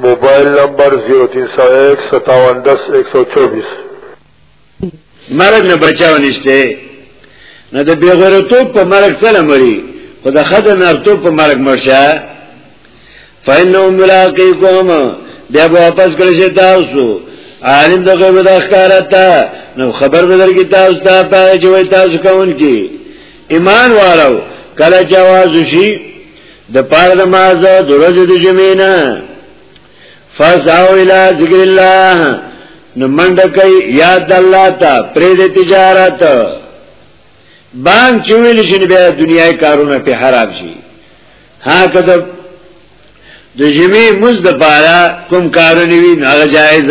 موبایل نمبر 03015710124 مرګ نه بچاو نشته نه د بیغورتوب په مرګ سره مری خو د خدای نرتوب په مرګ مرشه فینو ملاقیکم بیا به واپس کړی شي تاسو عالم د غیب د اخکارتا نو خبر به درکې تاسو ته پاره چې وای تاسو کوون کی ایمان والو کله جواز شي د پاره د ماز د ورځې د جمعې نه فزاو الى ذکر الله نو منډه کوي یاد الله ته پرې د تجارت بانک چویل شي بیا دنیای کارونه په حرام شي ها کده د جمعې مز د پاره کوم کارونه وی نه جایز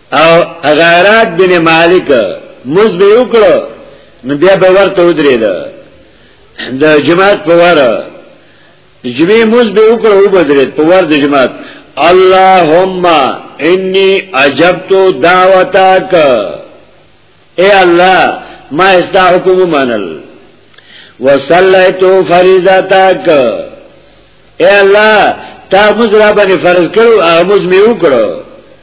او غیرات بن مالک مز به وکړو نو بیا به ورته ودرېد د جماعت په وره جبه مز به وکړو او بدرېد په ور د جماعت اللهم انی عجبت دعوتک اے الله ما استا حکم منل وصلیتو فریضتک اے الله تا مز را باندې فرض کړو او مز میو کړو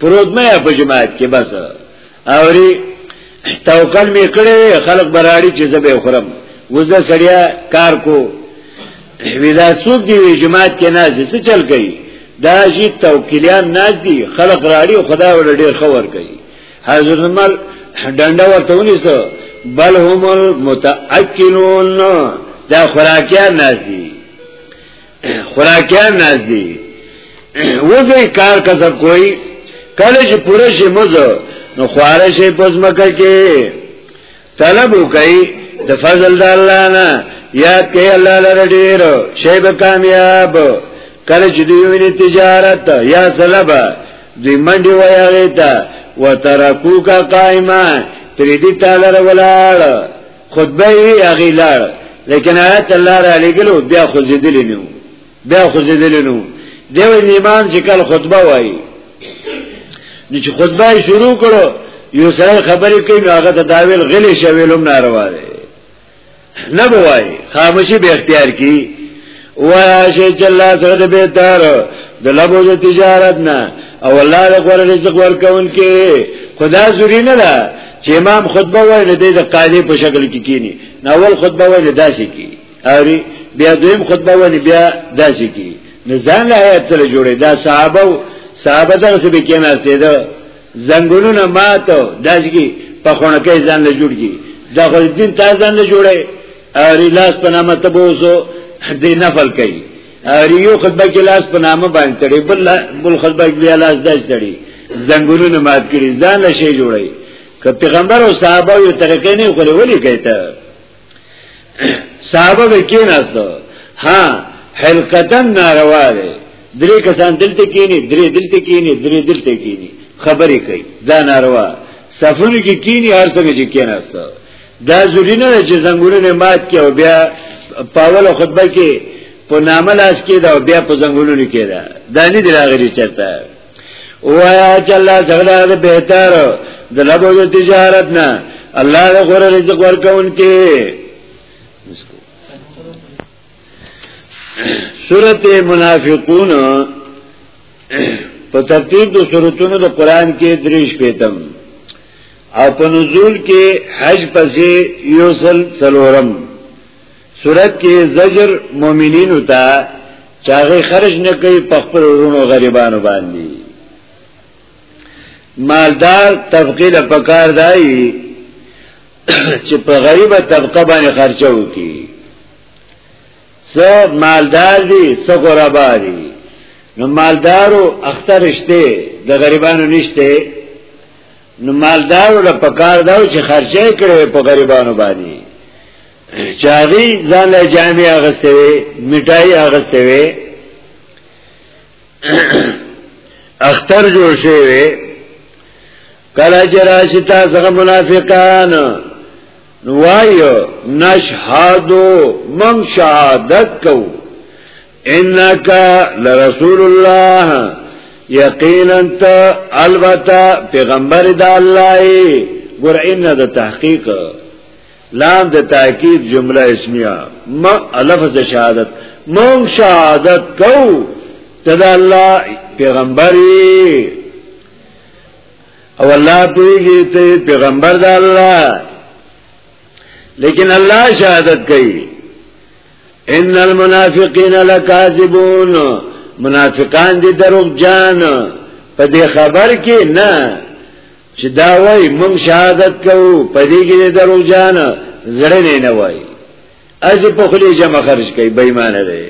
پروت مې په جماعت کې بس اوري توکل مې کړې خلک براړي چې زبې خورم وزه سړیا کار کو ودا سوق دی جماعت کې نه څه چل گئی دا شي توکلیان نه دي خلک راړي خدا ور ډېر خبر کوي حضرت عمر ډنډه ورته ونیسو بل هم المتأکلون دا خوراکیان نه دي خوراکیان ناز دی وزی کار کسب کوئی کله چې پوره شي مزه نو خواره شي پزمکه کې طلب وکي د فضل د الله نه یاد کې الله لره ډیر شي به کامیاب کله چې دوی ویني تجارت یا سلبا دوی منډي وایغه تا وترکو کا قائما ترې دې تعالی ولاړ خطبه وی هغه لار لیکن آیات الله را لګلو بیا خو زیدل نه بیا خو زیدل نه دیو امام چې کله خطبه وایي نو چې خطبه شروع کړو یو سره خبرې کوي نو هغه ته داویل غلې شویلم ناروا دی نه بوای خاموشي به اختیار کی وایا شي چې الله سره د بهتر د لبو د تجارت نه او الله د غوړ رزق ورکون کې خدا زوري نه ده چې امام خطبه وایي د دې د قاعده په شکل کې کینی نو اول خطبه وایي داسې کی اوري بیا دویم خطبه وایي بیا داسې کی نه ځان له آیات سره جوړي دا صحابه صحابه دغه څه به کېناسته ده زنګونونه ماتو داسې کی په خونه کې ځان له جوړ کی دا خو دین تازه نه جوړي اری لاس په نامه ته بوزو دې نفل کوي اری یو خطبه کې لاس په نامه باندې تړي بل بل خطبه کې بیا لاس داس تړي زنګونونه مات کړي ځان له شی جوړي که پیغمبر او صحابه یو طریقې نه خوري ولي کوي ته صحابه به کې نهسته ها حلقتن ناروا ده درې کسان دلته کېني درې دلته کېني درې دلته کېني خبرې کوي دا ناروا صفونه کې کېني هر څه کې کېناسته دا ضروری نه چې زنګونونه مات کې او بیا پاول خطبه کې په نامه لاس کې دا او بیا په زنګونونه کې دا دا نه دی راغلی چرته وایا چې الله څنګه د بهتر د لبو د تجارت نه الله له غره رزق ورکون کې سورت منافقون په ترتیب د سورتونو د قران کې دریش پیتم او په نزول کې حج پسې یو سل سلورم صورت کې زجر مؤمنین وتا چاغه خرج نه کوي په خپل ورونو غریبانو باندې مالدار طبقه له پکار دی چې په غریبه طبقه باندې خرچه وکړي سو مالدار دي سو غربا دي نو مالدارو اختر شته د غریبانو نشته نو مالدارو له پکار داو چې خرچه کړي په غریبانو باندې چاغي ځان له جامې اغسته وي مټای اغسته وي اختر جوړ شوی وي کله چې راشي تاسو منافقان نو وایو نشهادو من شهادت کوو انك لرسول الله یقینا ته البته پیغمبر د الله ګور ان د تحقیق لام د تاکید جمله اسمیه ما لفظ شهادت مون شهادت کو ته د الله پیغمبري او الله پویږي ته پیغمبر د الله لیکن الله شهادت کوي ان المنافقین لکاذبون منافقان دي دروغ جان په دې خبر کې نه چې دا وای مونږ شهادت کوو په دې کې دروغ جان زړه نه نه وای از په خلی جمع خرج کوي بېمانه دی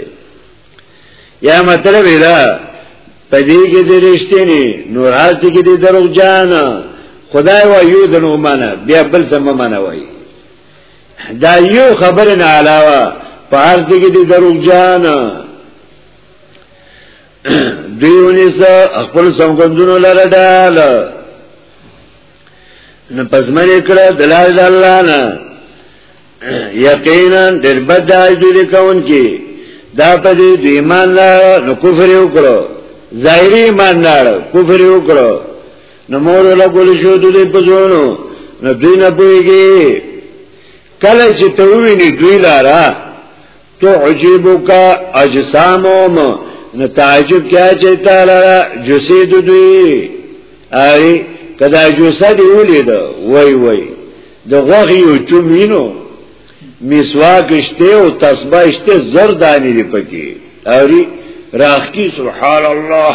یا مطلب دا په دې کې د رښتینی نور حال کې د دروغ جان خدای وایو د نو معنا بیا بل سم معنا وایي دا یو خبر نه علاوه په هر څه کې دي دروغ جان دیونی سا خپل سمګندونو لره ډال نو پس مری کړه دلال الله نه یقینا در بد دای دوی کون کی دا په دې ایمان نه کفر وکړو ظاهری ایمان نه کفر وکړو نو مور ولا کول شو د دې په ځونو نو دوی نه پويږي کله چې ته ویني دوی لارا تو عجيبك اجسامهم نو تعجب کیا چې تعالی جسید دوی ای کدا جسد ولید وای وای د غوغي او چومینو مسواک شته او تسبیح شته زردانی دی پکې اوري راخی سبحان الله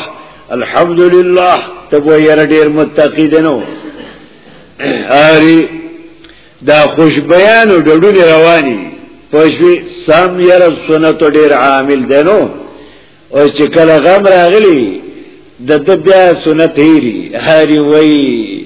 الحمدلله ته وایره ډیر متقی دینو اوري دا خوشبیان او ډډونه رواني پښوی سم ير سنت ډیر عامل دینو او چې کله غم راغلی د د بیا سنت هېری هاري وای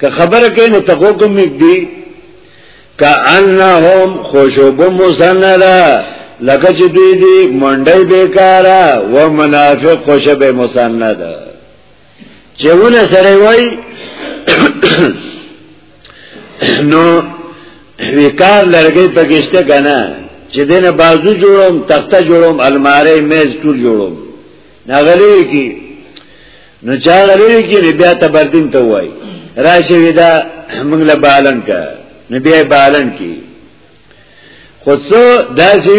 که خبره کوي نو تقو کوم دی کأنهم خوشوب مسنرا لکه چې دوی دی منډي بیکارا و منافق خوشب مسند چېونه سره وای نو وکار لرګي پکشته کنه چې دینه بازو جوړوم تخته جوړوم الماری میز ټول جوړوم ناغلی کی نو چا غلی کی نو بیا تبردین ته وای راشه ودا موږ له بالن کا نو بیا بالن کی خو څو داسې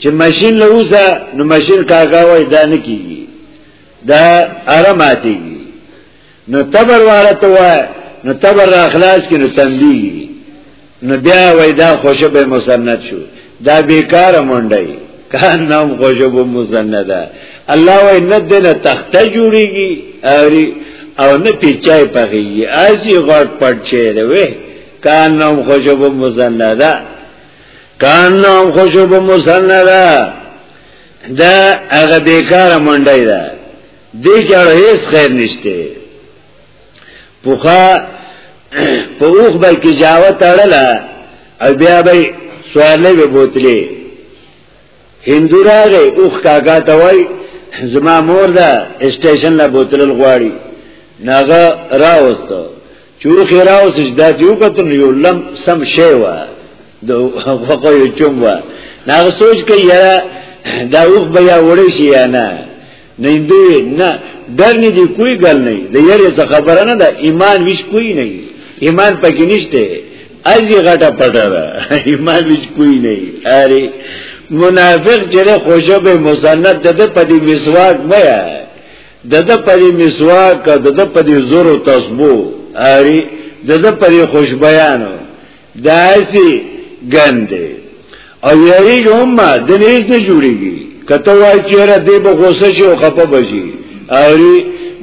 چې ماشين له اوسه نو ماشين کاغه وای دا نه کیږي دا آراماتي نو تبر والا ته وای نو تبر را خلاص کینو تندی نو بیا وای دا خوشب مسند شو دا بیکار منډی کان نام خوشب مسنده الله وای نه دنه تخته جوړیږي اری او نه پیچای پخیږي ازي غړ پټ چیرې وې کان نام خوشب مسنده کان نام خوشب مسنده دا هغه بیکار منډی ده دې کې اړه هیڅ خیر نشته پوخا په اوخ به کې جاوه تړله او بیا به سوالې به بوتلې هندو راغې اوخ کاکا ته وای زما مور دا اسټیشن لا بوتل غواړي ناغه راوستو چو خیراو سجده دیو کتن یو لم سم شی و د وقو یو چوم و نا سوچ که یا دا اوخ بیا وړی شي یا نه نه اندو نه ډر نه دی کوئی ګل نه د یری څه خبره نه ده ایمان ویش کوئی نه ایمان پکې نشته ازي غټه پټه ده ایمان ویش کوئی نه اره منافق چې خوشو به مسند ده په دې مسواک مې دده په دې مسواک دده په دې زور او تسبو اری دده په دې خوشبیانو داسي ګندې او یری هم د نهیز نه جوړیږي کته وای چیرې دې به غوسه شي او خپه بشي اری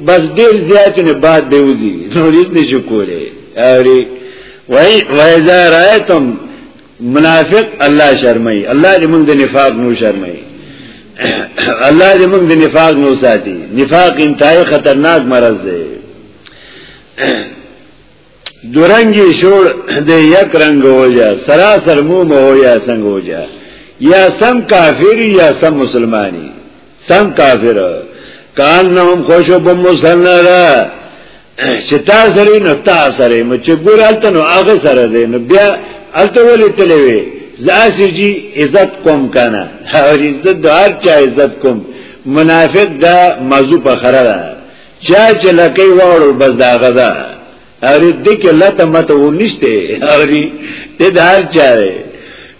بس ډیر زیات نه بعد دی وځي نو دې نشو کولای اری وای وای زه رايتم منافق الله شرمای الله دې موږ د نفاق نو شرمای الله دې موږ د نفاق نو ساتي نفاق انتهای خطرناک مرض دی دورنګي شوړ د یک رنگ وجه سراسر مو مو یا څنګه وجه یا سم کافری یا سم مسلمانی سم کافر کان نوم خوشو په مسنره چې تا سره نه تا سره مې چې ګور الته نو هغه سره دی نو بیا الته ولې تلې وي زاسي جی عزت کوم کنه او عزت د هر چا عزت کوم منافق دا موضوع په خره ده چا چې لکې وړو بس دا غدا اری دې کې لته مته و نشته اری دې د هر چا دی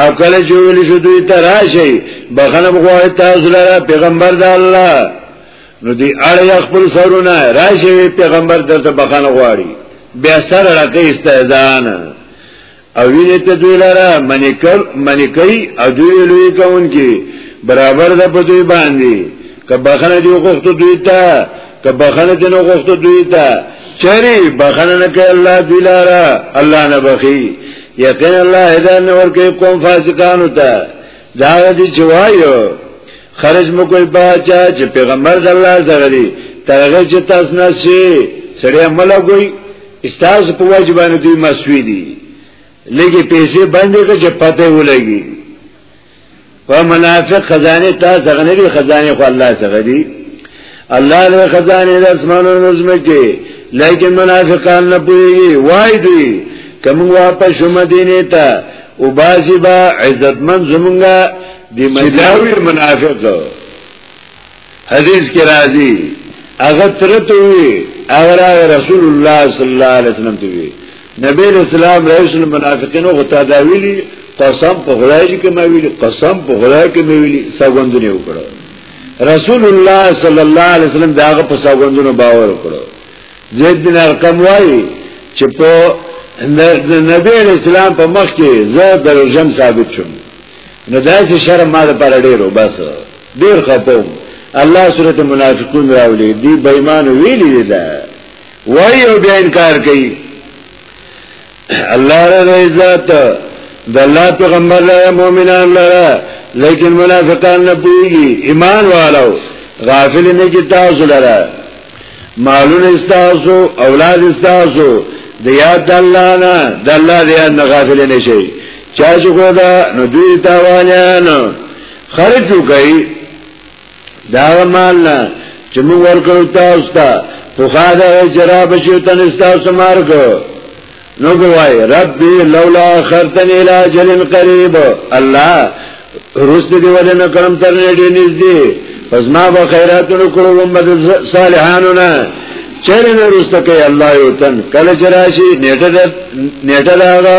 او کله چې ویل شو دوی ته راشي بخنه بغوړ تاسو لپاره پیغمبر د الله نو دی اړه خپل سرونه راشي پیغمبر درته بخنه غواړي بیا سره راکې استهزان او ویني ته دوی لپاره منکر منکای او دوی لوی کونکي برابر ده په دوی باندې که بخنه دی وغوښته دوی ته که بخنه دی نه وغوښته دوی ته چری بخنه نه کوي الله دوی لپاره الله نه بخي یقین الله هدایت نه ورکې قوم فاسقانو ته دا دې چې وایو خرج مو کوئی باچا چې پیغمبر د الله سره دی ترغه چې تاسو نه شي سړی عمله کوي استاز په واجبانه دوی مسوي دي لګي پیسې باندې کې چې پته ولګي په منافق خزانه تا څنګه نه دي خزانه خو الله څنګه دي الله له خزانه د اسمانو نظم کې لیکن منافقان نه پوي وای دي کوم واپس شو مدینه ته او بازی با عزتمن زمونږه دی مداوی منافق حدیث کې راځي هغه ترته وی هغه رسول الله صلی الله علیه وسلم ته وی نبی اسلام رئیس المنافقین او تداویلی قسم په خدای کې ما ویلی قسم په خدای کې ما ویلی سګوندونه وکړو رسول الله صلی الله علیه وسلم داغه په سګوندونو باور وکړو زید بن ارقم وایي چې په نبی اسلام په مخ کې زه دروژن ثابت شوم نو دا چې شرم ما لپاره ډیرو بس ډیر خپوم الله سورته منافقون راولي دی بېمان ویلي دی دا وای او بیا انکار کوي الله رب عزت د الله پیغمبر له مؤمنان لره لیکن منافقان نه پويږي ایمان والو غافل نه کی تاسو لره مالون استاسو اولاد استاسو د یاد الله نه د الله د یاد نه غافل نه شي چا چې کو دا نو دوی تاوانانو خرج وکړي دا مال نه چې موږ ورکړو تاسو ته خو خاله جرا بشي ته تاسو مارګ نو ګوای ربي لولا خرتني الى اجل قريب الله روست دی ولې نه کړم تر دې نږدې پس ما به خیراتونو کړو ومد صالحانو نه چرې نه روست کوي الله یو تن کله چرشي نیټه نیټه دا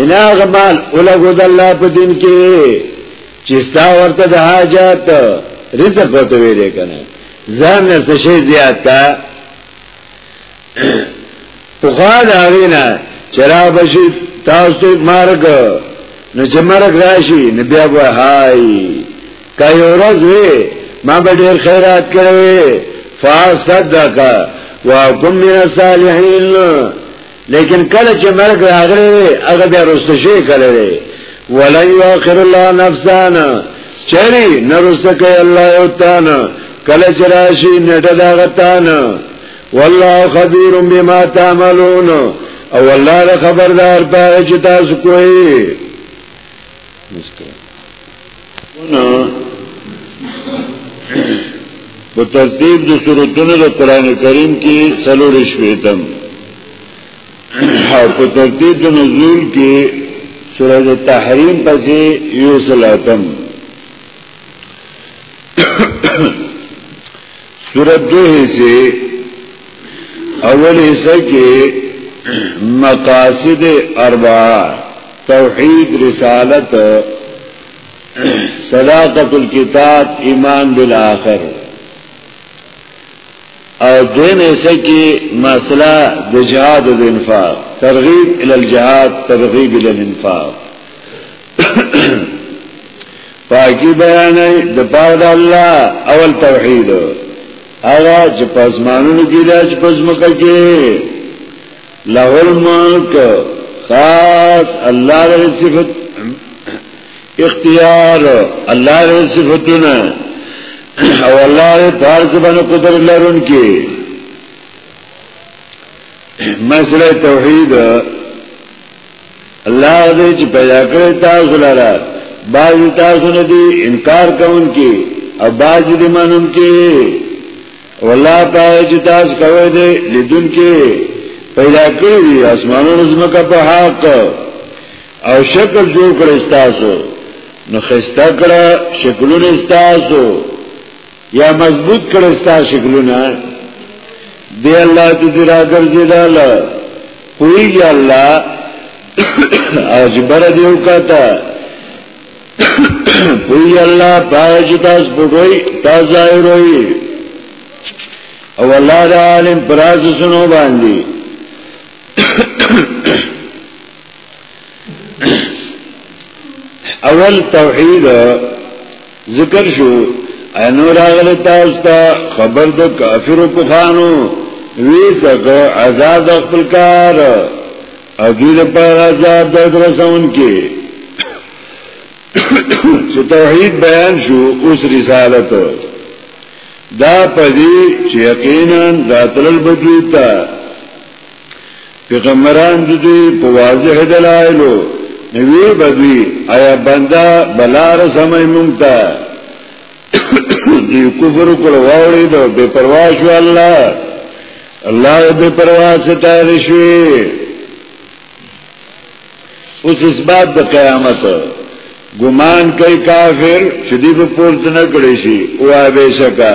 انا غمال اولګو د الله په دین کې چې ستا ورته د حاجت رزق ورته ویلې کنه ځان نه څه شي زیات کا په خوا دا وینا چرا بشي تاسو مرګ نو چې مرګ راشي نو بیا وای هاي کای ورځ وې ما به ډېر خیرات کړې فاصدق واقم من الصالحین لیکن کله چې مرګ راغلی دی هغه بیا رسته شي کړی دی ولا یؤخر الله نفسا چری نرسته کوي الله یو تان کله چې راشي نټه دا غتان والله خبير بما تعملون او الله خبردار پاره چې تاسو کوی مسکه په ترتیب د سورتونو د قران کریم کې څلور شپېتم او په ترتیب د نزول کې سورۃ التحریم پسې یو سلاتم سورۃ دو حصے اول حصہ کې مقاصد اربعه توحید رسالت صداقت الكتاب ایمان بالآخر او دین ایسا کی مسئلہ د جهاد د انفاق ترغیب ال الجهاد ترغیب ال الانفاق پاکی بیان د پاره د الله اول توحید هغه چې پزمانونو کې راځي پزمکه کې له الملک خاص الله له صفت اختیار الله له صفاتونه او الله پارس باندې قدرت لرونکي مسله توحید الله دې چې پیدا کړی تاسو لاره باز تاسو نه دي انکار کوونکي او باز دې منونکي والله پای چې تاسو کوي دې لیدون کې پیدا کړی دی اسمانونو زمکه په حق او شکل جوړ کړی تاسو نو خسته کړه شکلونه تاسو یا مضبوط کړی تاسو شکلونه دی الله دې درا ګرځي داله کوي الله او جبر دیو کاته پوی الله پای چې تاسو بوګوي تاسو ظاهروي او الله د عالم پراز سنو باندې اول توحید ذکر شو انو راغل تاسو ته خبر د کافرو په خانو وی څنګه آزاد خپل کار او دوی د پاره عذاب درد رسون کې چې توحید بیان شو اوس رسالت دا پدې چې یقینا راتلل بدوی تا پیغمبران دوی په واضح دلایلو نوی بدوی آیا بندا بلار سمای مونږ ته دی کفر کړه واوري دا بے پروا شو الله الله بے پروا ستار شوی اوس اسباب د قیامت ګمان کوي کافر چې دی په پورته نه کړی شي او به شکا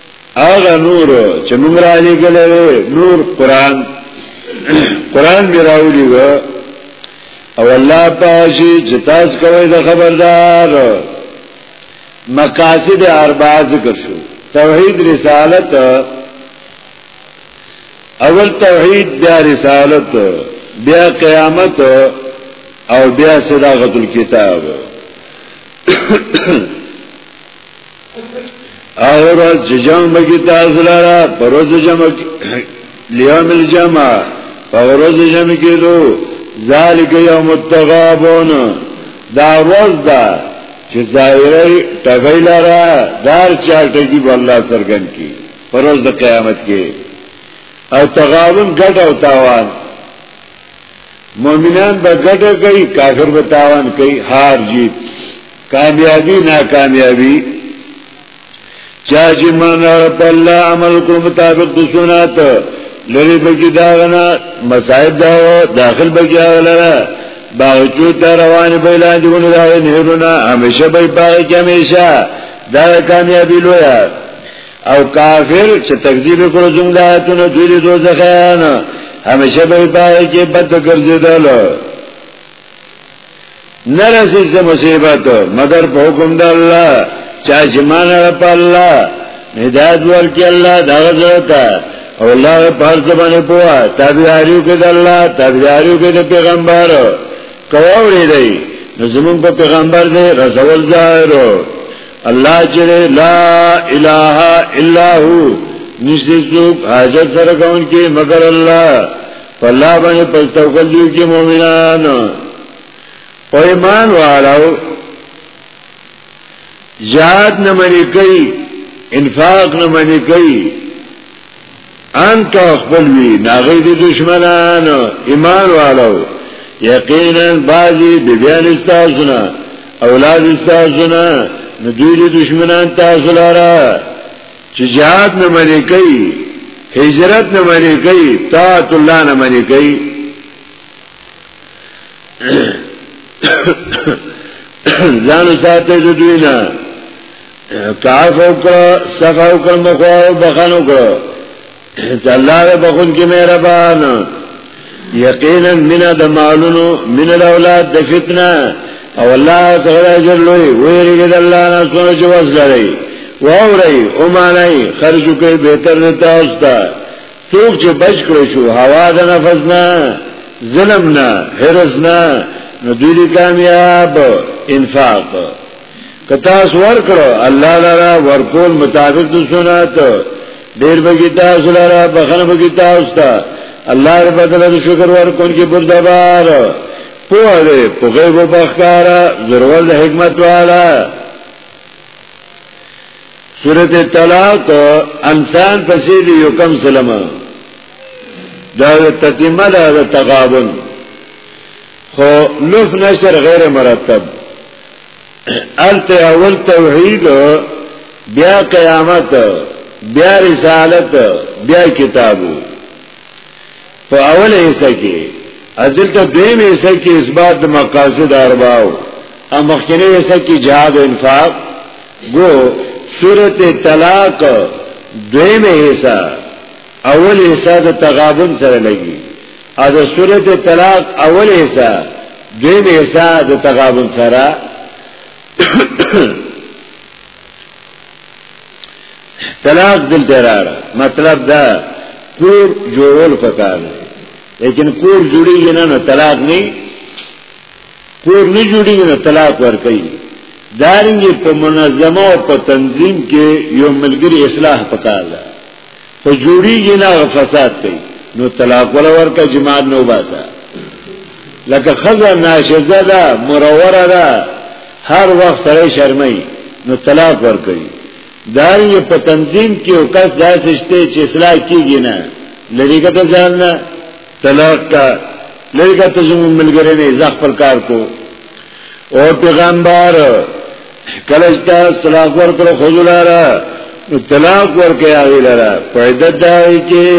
هغه نور چې موږ را لګلې نور قران قران به راوړي و او الله پاشي چې تاسو کوی د خبردار مقاصد اربع ذکر شو توحید رسالت اول توحید بیا رسالت بیا قیامت او بیا صداقت الكتاب اور چې جمع بکی تاسو لارا پروز جمع لیوم الجمع پروز جمع کې دو ذالک یوم التغابون دا روز دا چې ظاهره ټګی لارا دار چا ټګی په الله سرګن کې پروز د قیامت کې او تغابن ګټ او تاوان مؤمنان به ګټه کوي کافر به تاوان کوي هار جیت کامیابی ناکامیابی چا چې مان په الله عمل کو مطابق د سنت لری بګی داغنا مصائب دا داخل بګی اغلره باوچو تا روان بیلان دیونو دا نهرونا همیشه بای باغی که همیشه دا کامیابی لویا او کافر چې تکذیب کړو زموږ د آیاتونو دوی د دوزخیان همیشه به پای کې بد ګرځیدل نرسی سے مصیبت مگر په حکم د الله چا چې مان په الله هدایت ورکړي الله دا غزوتا او الله په هر څه باندې پوهه تابعداري کوي د الله تابعداري کوي د پیغمبر کوي دی نو زمون په پیغمبر دی رسول ظاهرو الله جل لا اله الا هو نشته څوک حاجت سره کون کې مگر الله فلا باندې پس توکل دی کې مؤمنان او ایمان والو یاد نه منی کوي انفاق نه منی کوي انت خپل وی ناغی دی دشمنان ایمان والو یقینا بازی دی بیان استاسونا اولاد استاسونا ندوی دی دشمنان تاسو لارا چه جهاد نمانی کئی حجرت نمانی کئی طاعت اللہ نمانی کئی زانو ساته دوی نه کاف او کړه صفا او کړه مخوا او بخان او کړه چې الله دې بخون کې مهربان یقینا من د مالونو من د اولاد د فتنه او الله تعالی اجر لوی ویریږي د الله نه سره چې واس لري واوري او مانای خرج کوي به تر تاسو ته څوک چې بچ کړی شو هوا د نفس نه ظلم نه هرس نه نو دوی کامیاب انفاق کتا سور کړو الله لرا ورکول مطابق د سنت ډیر بګی تاسو لرا بخنه بګی تاسو ته الله رب بدل شکر ورکون کی بردبار پوه دی په غیب او بخکارا ضرور د حکمت والا سورت طلاق انسان پسې دی یو کم سلمہ دا تتمه دا تغابن خو لوف نشر غیر مرتب الته اول توحید بیا قیامت بیا رسالت بیا کتابو په اول حصہ کې ازل ته دویم حصہ کې اثبات د مقاصد ارباو او مخکنی حصہ کې جهاد انفاق گو سورت طلاق دویم حصہ اول حصہ د تغابن سره لګي او د سورته طلاق اول حصہ دویم حصہ د تغابن سره طلاق دل درار مطلب دا کور جوړول پکار دی لیکن کور جوړیږي نه نو طلاق نه کور نه جوړیږي نو طلاق ورکړي دارنګ په منظمه او په تنظیم کې یو ملګری اصلاح پکار ده خو جوړیږي نه فساد کوي نو طلاق ولا ورکه جماعت نو باسا لکه خزه ناشزه ده مروره ده هر وخت سره شرمای نو طلاق ورکړي دا یې په تنظیم کې او کس داسې شته چې اصلاح کیږي نه لری کته ځان نه طلاق کا لری کته زموږ ملګری نه ځخ پر کار کو او پیغمبر کله چې تاسو طلاق ورکړو خځو لاره نو طلاق ورکړئ هغې لاره په عدت د هغې کې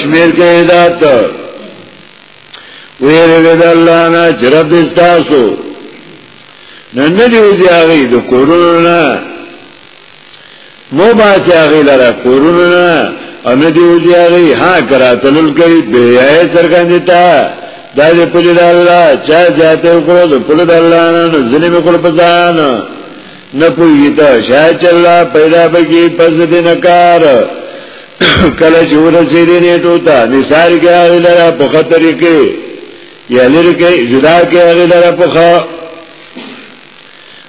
شمېر کړئ عدت ویرېږئ د الله نه چې رب دې ستاسو نه نه دي وځي هغې د کورونو نه مو باچې هغې لاره کورونو نه او نه دي وځي هغې ها کراتلل کوي بېحیایې څرګندې ته دا دې پلي د الله چا جاته وکړو د پلي د الله نه ځنې مې کول پزان نه پوي ته شاید الله پیدا بږي پز دې نه کار کله چې ورسې دې نه ټوتا نثار کې هغه لاره په خطر کې یا لری کې جدا کې هغه لاره په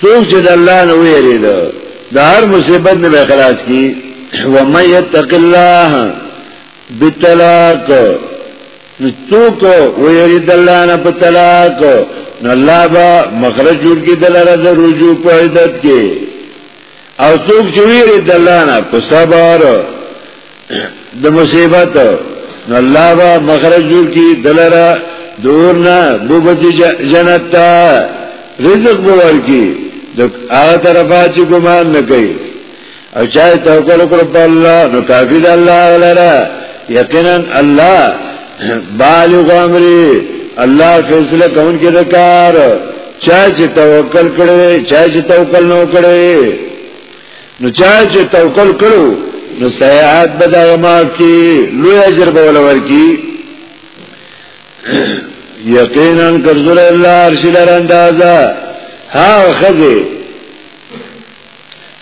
څوک چې د الله نه ویریږي د هر مصیبت نه به خلاص کی و مې یتق الله بتلاق نو څوک ویری د الله نه په طلاق نو الله با مخرج جوړ کی د لاره د رجوع په عدت کې او څوک چې ویری د الله نه په صبر د مصیبت نو الله با مخرج جوړ کی دلرا دورنا بوبتی جنت تا رزق بور کی د هغه طرفه چې ګمان نه کوي او چا توکل کړ په الله نو کافی د الله لرا یقینا الله بالغ امرې الله فیصله کون کې د کار چا چې توکل کړي چا چې توکل نه کړي نو چا چې توکل کړو نو سیئات به دا معاف کی لوی اجر به ولور کی یقینا کرزل الله ارشد اندازا ها خذه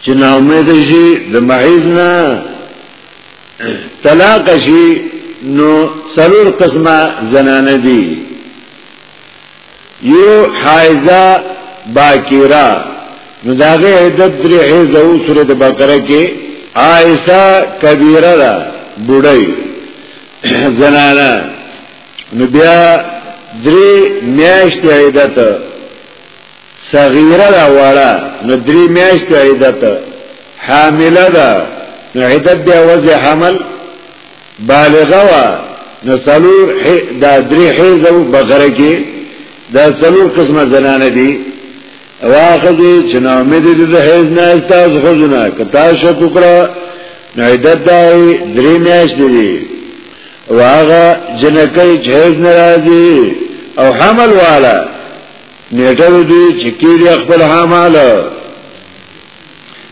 چې نا امید شي د محیز نه طلاق شي نو سرور قسمه زنانه دي یو حایزه باکیرا نو داغه عدد درې حیزه او سورۃ بقره کې عائشه کبیره ده بډای زنانا نو بیا درې میاشتې عدد صغیره ده واړه نو درې میاشتې عدد حامله ده نو عدد دی وځي حمل بالغه وا نو سلور دا درې حیز او بقره کې دا سلور قسمه زنانه دي واخه دي چې نو امید دي د حیز نه استاز خزونه کتا شو کوکرا نو عدت دای درې میاش دي واغه جنکه چې حیز ناراضي او حمل والا نیټه دې چې کېږي خپل حماله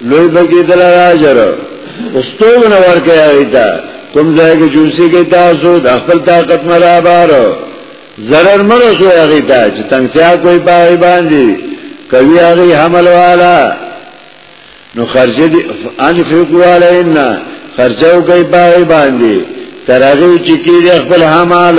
لوی بکی دل راجر استوګ نه ورکه ایتا کوم ځای کې جوسی کې تاسو د خپل طاقت مرا بار zarar مر شو هغه ته چې تنگسیا کوئی پای باندې کوي هغه حمل والا نو خرج دي ان فیقوا علینا خرجو کوي پای باندې ترغه چې کې خپل حمل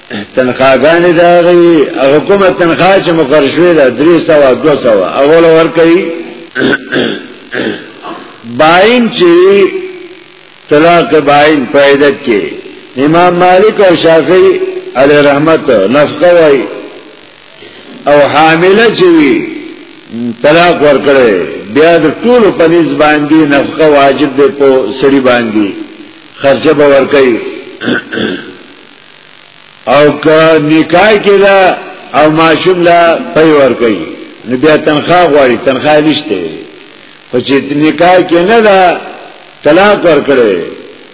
تنخواګانې دا غي هغه کومه تنخوا چې مقرر شوې ده 300 200 اول ور کوي باین چې طلاق باین فائدت کې امام مالک او شافعي علی رحمت نفقه وای او حامله چې وي طلاق ور کړي بیا د ټول په نسبت باندې نفقه واجب ده په سړي باندې خرچه به ور کوي او که نکای کې دا او ماشوم لا پي ور کوي نو بیا تنخواه غواړي تنخواه نشته خو چې نکای کې نه دا طلاق ور کړي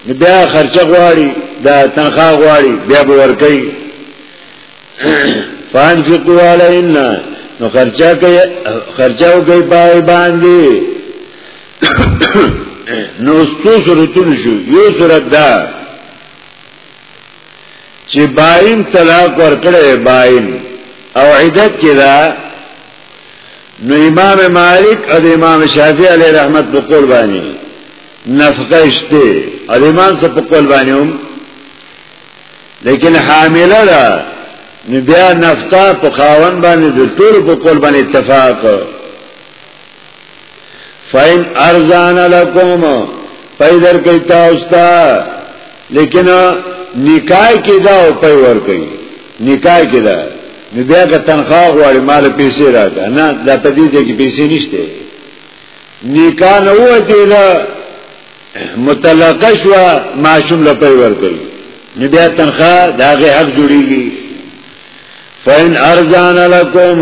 نو بیا خرچه غواړي دا تنخواه غواړي بیا به ور کوي فان فقو علیهن نو خرچه کوي خرچه کوي پای باندې نو څو صورتونه شو یو صورت دا چې باین طلاق ورکړی باین او عدت کې دا نو امام مالک او امام شافعی علی رحمت په قول باندې نفقه شته او امام څه په قول باندې هم لیکن حامله ده نو بیا نفقه په خاون باندې د ټول په قول باندې اتفاق فین ارزان لکوم پیدر کئی تاوستا لیکن نکاح کی دا او پی ور کئی نکاح کی دا نو بیا که تنخواه غواړي مال پیسې راکا نه دا په دې کې پیسې نشته نکاح نه وته دا متلقه شو معشوم لپاره ور کړی نو بیا تنخواه دا غي حق جوړیږي فین ارزان لکوم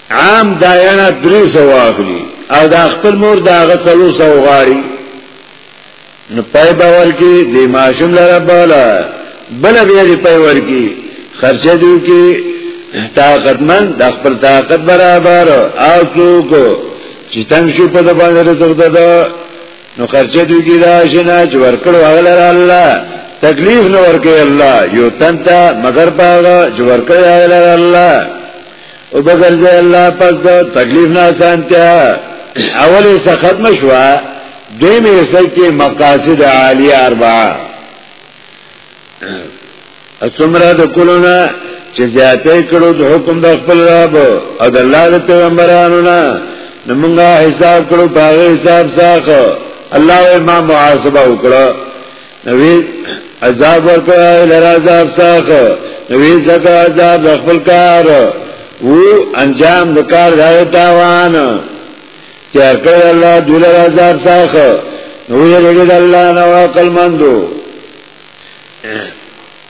عام دایانه درې سو اخلي او دا خپل مور دا هغه څلو سو غاړي نو پای باور کې د ماشوم لره بالا بل بیا دې پای ورکی خرچه دیو کې طاقتمن د خپل طاقت برابر او څوک چې تنگ شو په باندې رزق ده نو خرچه دیو کې دا شنه چې ورکړو هغه لره الله تکلیف نو ورکړي الله یو تنتا مگر پاغه چې ورکړي هغه لره الله او بګرځي الله پس د تکلیف نه سانتیا اوله څه ختم شو دوی مې سکه مقاصد عالی اربعه اسمره د کولونه چې زیاتې کړو د حکم د خپل رب او د الله د پیغمبرانو نه موږ حساب کړو په حساب ساخه الله ما محاسبه وکړه نوې عذاب ورکړه لر عذاب ساخه نوې زکه عذاب خپل کار وو انجام د کار راي تاوان تیار کړ الله دل عذاب ساخه نو یې لګل الله نو عقل مندو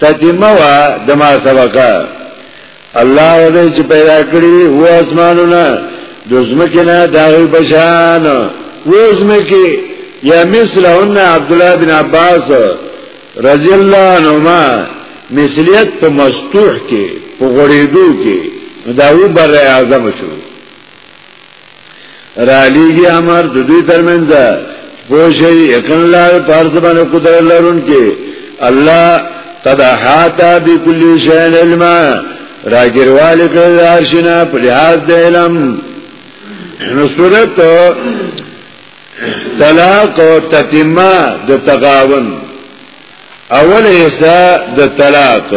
تتمه وا دما سبقه الله دې چې پیدا کړی و اسمانونه د زمکه نه داوی بشان و زمکه یا مثلهن عبد الله بن عباس رضی الله عنهما مثلیت په مستوح کې په غړېدو کې داوی بر اعظم شو را لیږي امر د دوی ترمنځ پوښي یقین لار پارس باندې قدرت لرون کې الله قد حاتا بكل شيء علما راګرواله کړل عرشنا په لحاظ د علم نو صورت طلاق او تتمه د تغاون اول حصہ د طلاق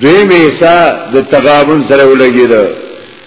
دویم حصہ د تغاون سره ولګیدو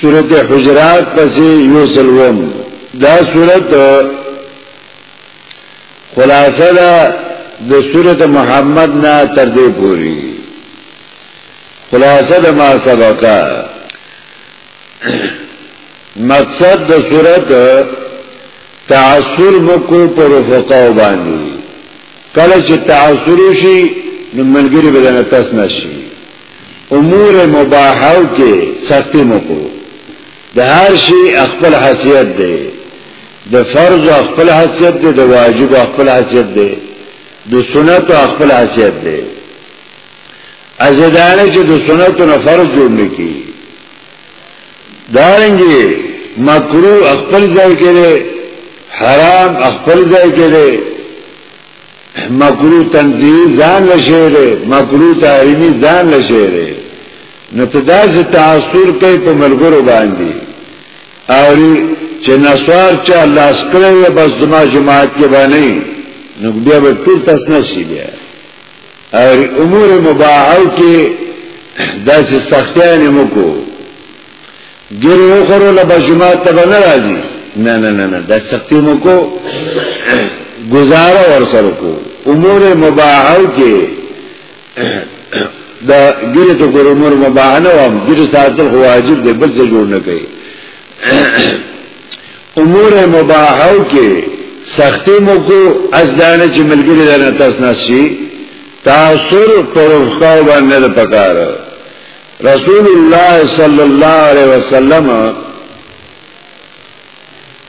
سورت حجرات پسې یو سلوم دا سورت خلاصه ده د سورت محمد نه تر دې پوری خلاصه ده ما سبقا مقصد د سورت تعصر مکو پر فقاو باندې کله چې تعصر شي نو ملګری بدن تاسو نشي امور مباحو کې سختی مکو د هر شي خپل حیثیت دی د فرض خپل حیثیت دی د واجب خپل حیثیت دی د سنت خپل حیثیت دی ازدانه چې د سنت نه فرض جوړ نکي دارنګي مکروه خپل ځای کې حرام خپل ځای کې مکرو تنزیه ځان لشهره مکرو تحریمی ځان لشهره نو ته داسې تاثر کوي په ملګرو باندې اوري چې نسوار چا لاس کړی بس دما جماعت کې باندې نو بیا به ټول تاسو نشي بیا اور امور مباحو کې داسې سختیانه مو کو ګیره یو خورو لبا جماعت تبا نرازی نه نه نه نه دا سختی مو کو گزاره ورسره کو امور مباحو کې دا ګیره تو ګور امور مباح نه وام ګیره ساتل خو واجب دی بل څه جوړ نه کوي امور مباحو کې سختی مو کو از دانه چې ملګری درنه تاسو نشي تاثر پر وخاو باندې پکاره رسول الله صلی الله علیه وسلم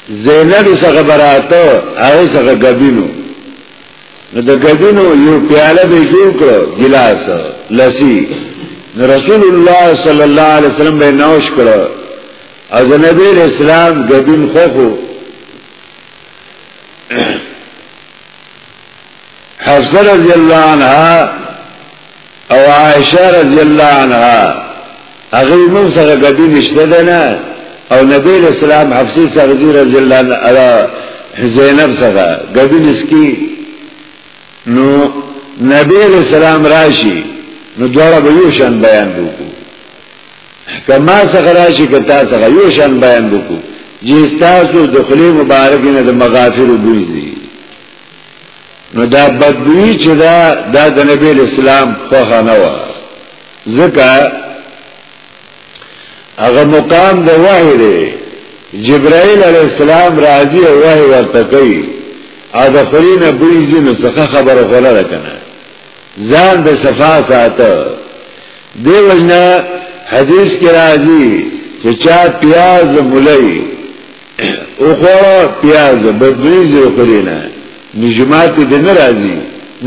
زینب څخه براته هغه څخه غبینو نو د غبینو یو پیاله به جوړ کړو ګلاس لسی نو رسول الله صلی الله علیه وسلم به نوش کړو او د نبی اسلام غبین خوخو حفصه رضی الله عنها او عائشه رضی الله عنها هغه موږ سره غدي نشته ده نه او نبی اسلام حفصه سره دی رضی الله عنها زینب سره غدي نسکی نو نبی اسلام راشي نو دواړه به یو شان بیان وکړو کما سره راشي کتا سره یو شان بیان وکړو جستاسو دخلی مبارک نه د مغافر بوزي نو دا بدوی چې دا دا د نبی اسلام خوخه نه و ځکه هغه مقام د وحی دی جبرائیل علی السلام راځي او وحی ورته کوي او د خلینه بوی ځینو څخه خبره غوړه ده کنه ځان د صفا ساته دی وجنا حدیث کې راځي چې چا پیاز مولای او خورا پیاز بدوی زی خوري نه نجمات دې نه راځي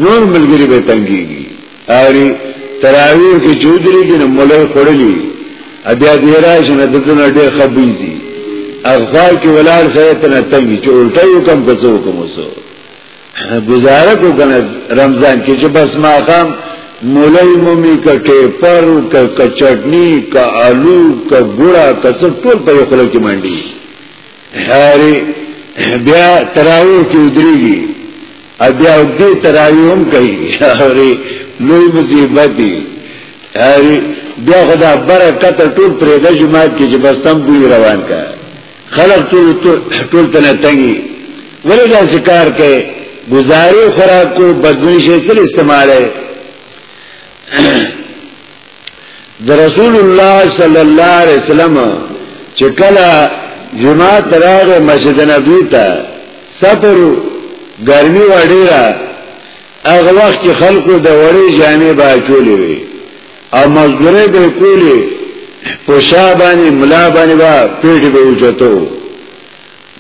نور ملګری به تنګيږي اری تراویح کې چودري کې نه مولای خړلې بیا دې راځي نه دونه ډېر خبيزي اغفال کې ولار سره تنه تنګي چې الټه یو کم کڅو کوم وسو گزاره کو کنه رمضان کې چې بس ما قام مولای مومی کا ټیپر کا کچټنی کا آلو کا ګوړه کا څه ټول په خپل کې منډي هاري بیا تراوی کې ودرېږي بیا دې تراوی هم کوي هاري لوی مصیبت دی هاري بیا خدا برکت ټول پرې د جماعت کې چې بس تم دوی روان کا خلق ټول ټول تنه تنګي ولې دا ذکر کې گزاري خوراک کو بدون شي څه استعمال ہے د رسول الله صلی الله علیه وسلم چې کله جمعه تراغه مسجد نبوی ته سفر ګرمي وړيره هغه وخت خلکو د وړې جامې باچولې وي او مزدوره به کولی په شابانی ملا باندې با پیټ به اوچتو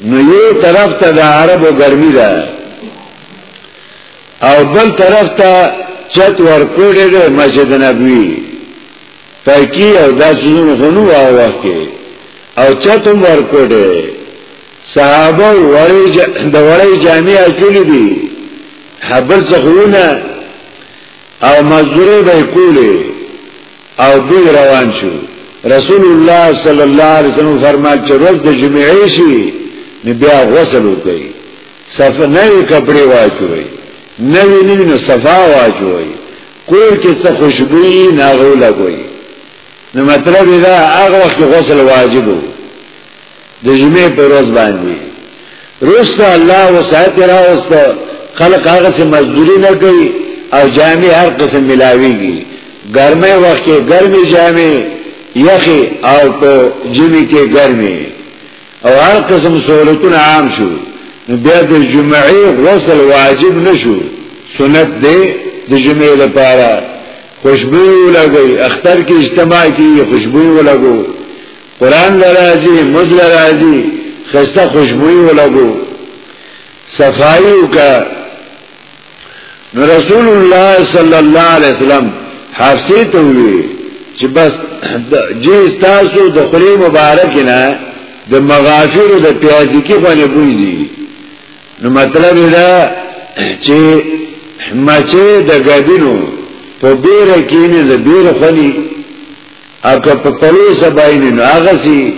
نو یو طرف ته د عربو ګرمي ده او بل طرف ته چت ور کوړې ده مسجد نبوي پاکی او داسونو غنو او وخت کې او چت ور کوړې صحابه وړي د وړي جامع اچولې دي حبل څخونه او مزدوری به کولی او دوی روان شو رسول الله صلی الله علیه وسلم فرمایل چې ورځ د جمعې شي نو بیا غسل وکړي صف نوې کپڑے واچوي نوې نوې نو صفا واچوي کور کې څه خوشبوئی ناغو لګوي نو مطلب دا هغه وخت غسل واجب وو د جمعې په ورځ باندې روسته الله وسعت راوست خلق هغه څه مزدوري نه کوي او جامع هر قسم ملاويږي ګرمه وخت کې ګرمي جامع یخي او په جمعې کې ګرمي او هر قسم سہولتونه عام شو بیا د جمعې غسل واجب نشو سنت دی د جمعې لپاره خوشبو لګي اختر کې اجتماع کې خوشبو لګو قرآن لرازی مز لرازی خسته خوشبوئی و لگو صفائی و که نو رسول الله صلی الله علیه وسلم حفصه ته وی چې بس جی تاسو د خلی مبارک نه د مغافیر د پیازی کې باندې بوزي نو مطلب دا چې مچه د غبینو په بیره کې نه د بیره خلی اګه په پلو سباینه نو هغه سي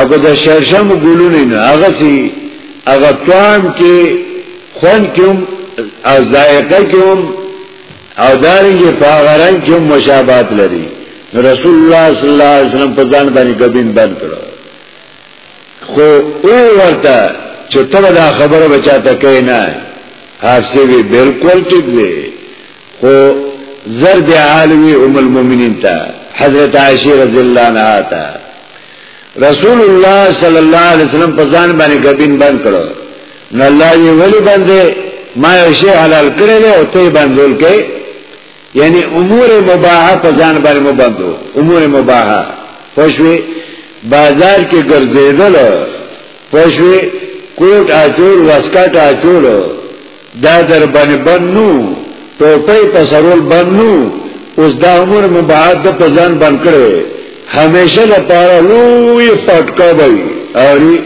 اګه د شرشم ګلونه نو هغه سي هغه توام کې خون کوم از ذائقه کوم او دارنګه په غران کې مشابهت لري رسول الله صلی الله علیه وسلم په ځان باندې کبین بند کړو خو او ورته چې ته دا خبره بچاته کینا حافظه وی بالکل ټیک دی خو زرد عالمی ام المومنین تا حضرت عائشہ رضی اللہ عنہ تا رسول الله صلی الله علیه وسلم په ځان باندې غبین بند کړو نو الله یې ولی باندې ما یو شی حلال کړی او ته باندول کې یعنی امور مباحه په ځان باندې مبندو امور مباحه پښوی بازار کې ګرځیدل پښوی کوټ اچول واسکټ اچول دا در باندې بند نو ټوپۍ په سرول بند نو اوس دا عمر مبعد د پزان بند کړي همیشه د پاره لوی پټکا وي اوري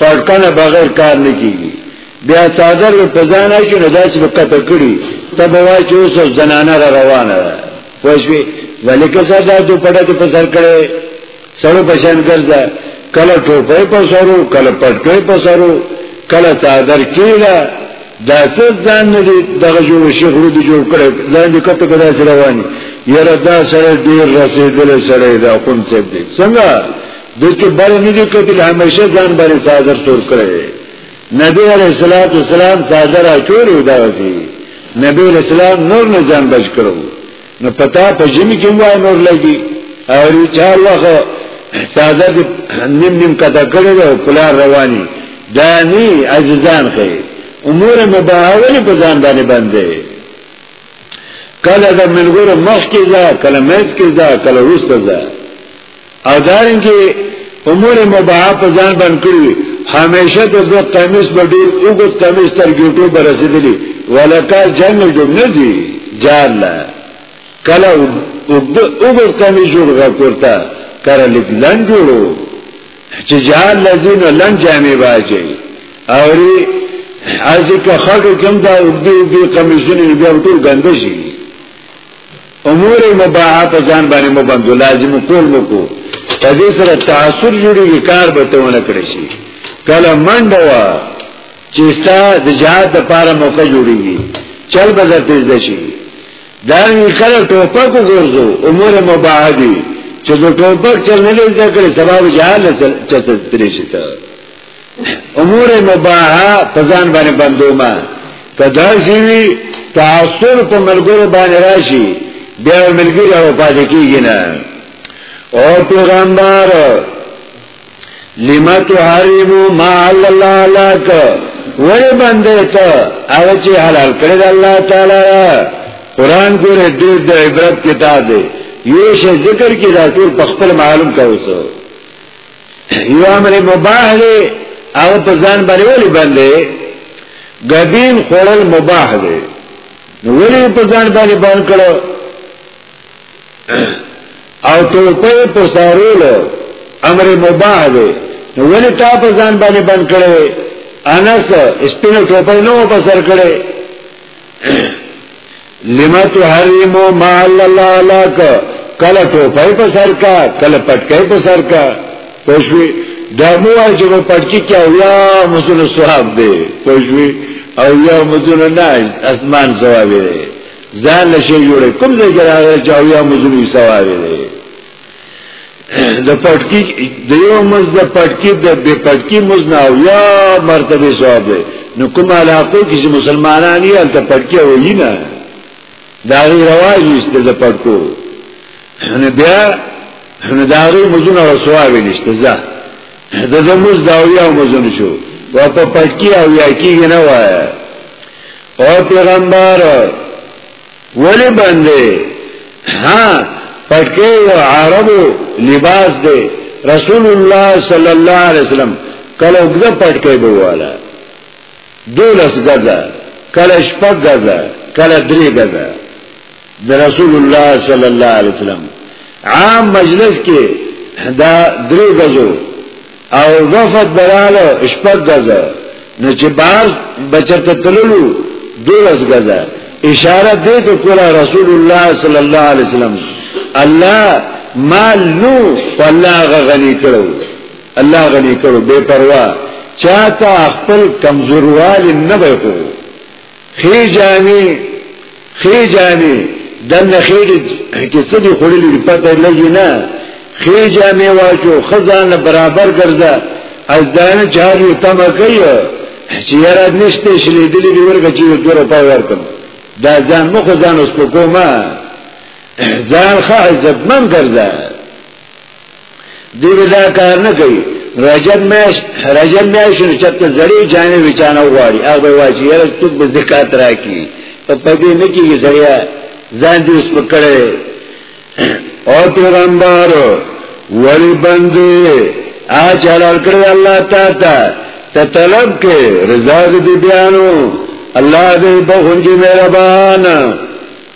پټکا نه بغیر کار نه کیږي بیا څادر په پزان نه چې نه داسې وکړه کړی ته به وای چې اوس زنانه را روانه ده پوه شئ ولیکه زړه د پټه په سر کړي سړو پشان ګرځا کله ټوپه په سرو کله پټکې په سرو کله صادر کیلا دا څه ځان نه دی دغه جوړ شیخ ورو دی جوړ کړي ځان دې کته کړه چې رواني یره دا سره ډیر رسیدل سره دا کوم څه دی څنګه د چې بل نه دی کتل همیشه ځان باندې صادر تور کړي نبی علیہ الصلوۃ والسلام صادر اچول دا وسی نبی علیہ السلام نور نه ځان بچ کړو نو پتا په جمی کې وای نور لګي او چار وخت ساده دې نیم نیم کته کړي او پلا رواني دا ني عزیزان خي امور مباحول په ځان باندې باندې کله د ملګرو مخ کې ځا کله مېز کې ځا کله وسته ځا او دارن کې امور مباح په ځان باندې کړی همیشه د دو قمیص په ډیر اوګد قمیص تر ګټو برسېدلی ولکه جنگ جوړ نه دی جال کله اوګد اوګد قمیص جوړ غوړتا کړه لیک لن جوړو چې جال لذین لن جامې واجی او ری ازي که خټو کوم دا اوګد اوګد قمیصونه بیا ټول ګنده شي امور مباحه په ځان باندې مبندو لازم کول مکو په دې سره تاثیر جوړیږي کار به ته ونه کړی شي کله منډه وا چې ستا د جهاد لپاره موقع جوړیږي چل به درته ځي شي دا یې کله ټوپک وګورځو امور مباحه دي چې د ټوپک چل نه لږه کړي سبب جهاد چته ترې شي ته امور مباحه په ځان باندې بندوما کدا شي تعصب په ملګرو باندې راشي بیا ملګری او پاتې کیږي نه او پیغمبر لمت حریمو ما الله لک ولی بنده تا او چی حلال کرد اللہ تعالی را قرآن کو رہ دیر دا عبرت کتاب دے یوش ذکر کی دا تور پخپل معلوم کاؤسو یو امر مباح دی هغه په ځان باندې ولي باندې غبین خورل مباح دی نو ولي په ځان باندې باندې کړو او ته په پر سارولو امر مباح دی نو ولي تا په ځان باندې باندې کړو انس سپینو ټوپې نو په سر کړې لما تحرمو ما الله لك کله ټوپای په سر کا کله پټکای په سر کا پښوی دا مو وای چې په پټکی کې او یا مسل صحاب دی پښوی او یا مسل نه اسمان ثواب دی ځان له شی جوړه کوم ځای کې راغلی چې او یا مسل ثواب دی د پټکی د یو مز د پټکی د بے پټکی مز نه او یا مرتبه ثواب دی نو کوم علاقو کې چې مسلمانان یې الته پټکی وایي نه دا غي رواج نشته د پټکو نه بیا نه دا غي مزونه رسوا وي نشته ځه د دې مز دا او یا مزون شو وا په پټکی او یا کې نه وای او پیغمبر ولی بندې ها پټکې یو عربو لباس دی رسول الله صلی الله علیه وسلم کله وګړه پټکې بواله دولس غزا کله شپږ غزا کله درې غزا د رسول الله صلی الله علیه وسلم عام مجلس کې دا درې غزو او وفد براله شپږ غزه نو چې بار بچرته تللو دولس غزه اشاره دې ته کوله رسول الله صلی الله علیه وسلم الله مال نو الله غني کړو الله غني کړو بے پروا چاته خپل کمزوروالی نه وکړو خې جامې خې جامې دنه خې کې څه دي خړلې پته لګی نه خې جامې واچو خزانه برابر ګرځا از دانه چار یو تم کوي چې یاره نشته شلې دلې دی ورګه چې دوره پای ورکم دا ځان مخ ځان اوس په کومه ځان خه عزت من ګرځا دی دا کار نه کوي رجب مېش رجب مېش چې ته زړی جامې وچانه غواړي هغه واجی یره څوک به زکات راکړي په پدې نه کېږي زړیا ځان دې اوس پکړې او پیغمبر ولی بندي اچ حلال کړی الله تعالی ته طلب کې رضا دې بیانو الله دې بخونګي مهربان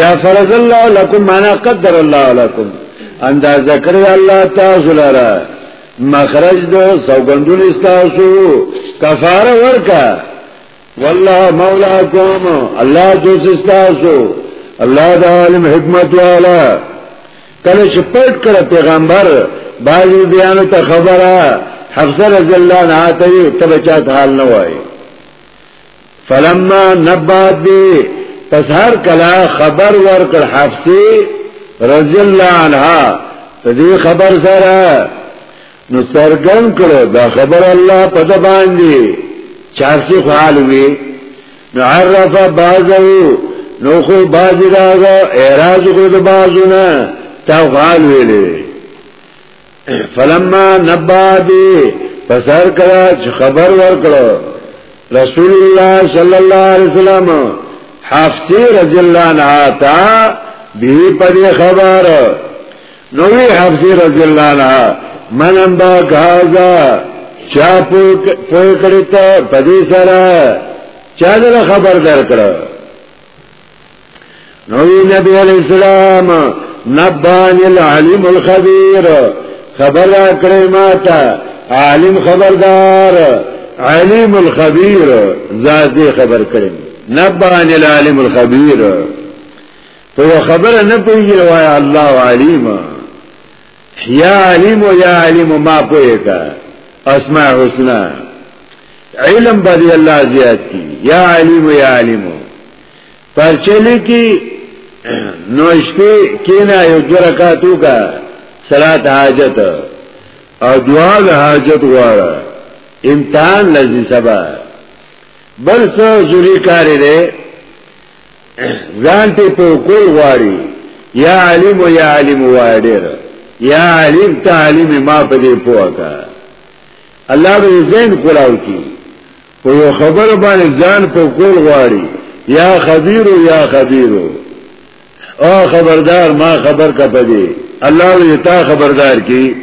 یا فرض الله لكم معنا قدر الله لكم اندازه کړی الله تاسو لره مخرج د سوګندون استاسو کفاره ورکا والله مولاکم الله دوست استاسو الله د عالم حکمت والا کله چې پټ کړ پیغمبر باجی بیان ته خبره حفصه رضی الله عنها ته ته بچات حال نه وای فلما نبات بی پس هر کلا خبر ورکړ حفصه رضی الله عنها په دې خبر سره نو سرګن کړو دا خبر الله په د باندې چارسي خال وی نو عرف بازو نو خو باز راغو اعراض کړو د بازونه تا خال ویلې فلما نبا بی پسر کلا چه خبر ورکلو رسول الله صلی الله علیه وسلم حفظی رضی اللہ عنہ تا بی پدی خبر نوی حفظی رضی اللہ عنہ من انبا گازا چا پوکڑی تا پدی سرا چا دل خبر در کرو نو نبی علیہ السلام نبان العلم الخبیر خبر را کړی ماته عالم خبردار علیم الخبیر زازی خبر کړی نبان العلم الخبیر تو خبر نه پیږي وای الله علیم یا علیم یا علیم ما پوهه کا اسماء الحسنا علم بدی الله زیات کی یا علیم یا علیم پرچلی کی نوشپی کینا یو دو رکاتو کا صلات حاجت او دعا د حاجت غواړه امتحان لذي سبا بل څه ضروری کار دی ځان ته په کول غواړي یا عالم او یا عالم وایډر یا عالم تعلیم ما په دې پوهه الله به زین کولاو کی په یو خبر باندې ځان په کول غواړي یا خبير یا خبير او خبردار ما خبر کا پدې الله دې تا خبردار کی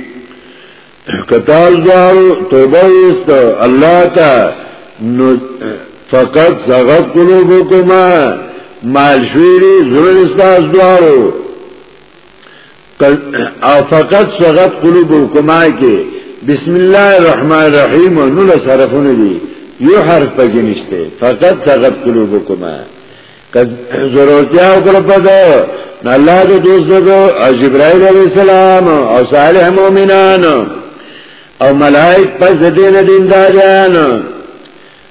کتاز دوار توبه است الله تا نو فقط سغت قلوبکما مال شویری زرن استاز دوارو او فقط صغت قلوبكما کې بسم الله الرحمن الرحیم نو له صرفونه دي یو حرف پکې نشته فقط صغت قلوبكما قد ضرورتیا وکړه په دا الله دې دوست دو او جبرائیل علیہ السلام او صالح مؤمنان او ملائک پس دین دینداران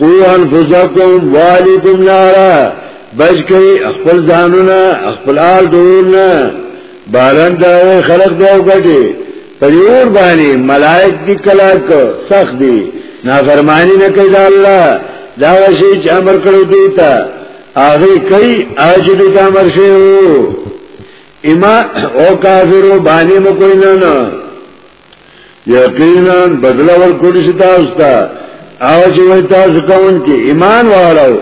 قو انفسکم والیکم نارا بچ کئی اخپل زانونا اخپل آل دورنا بارن داوی خلق داو کٹی پریور بانی ملائک دی کلاک سخت دی نافرمانی نکی دا اللہ دا وشی چه امر کرو دیتا آغی کئی آجی دیتا امر شیو اما او کافرو بانی مکوینانا یقینا بدل ور کولی شي تاسو ته او چې وای تاسو کوون کې ایمان واړو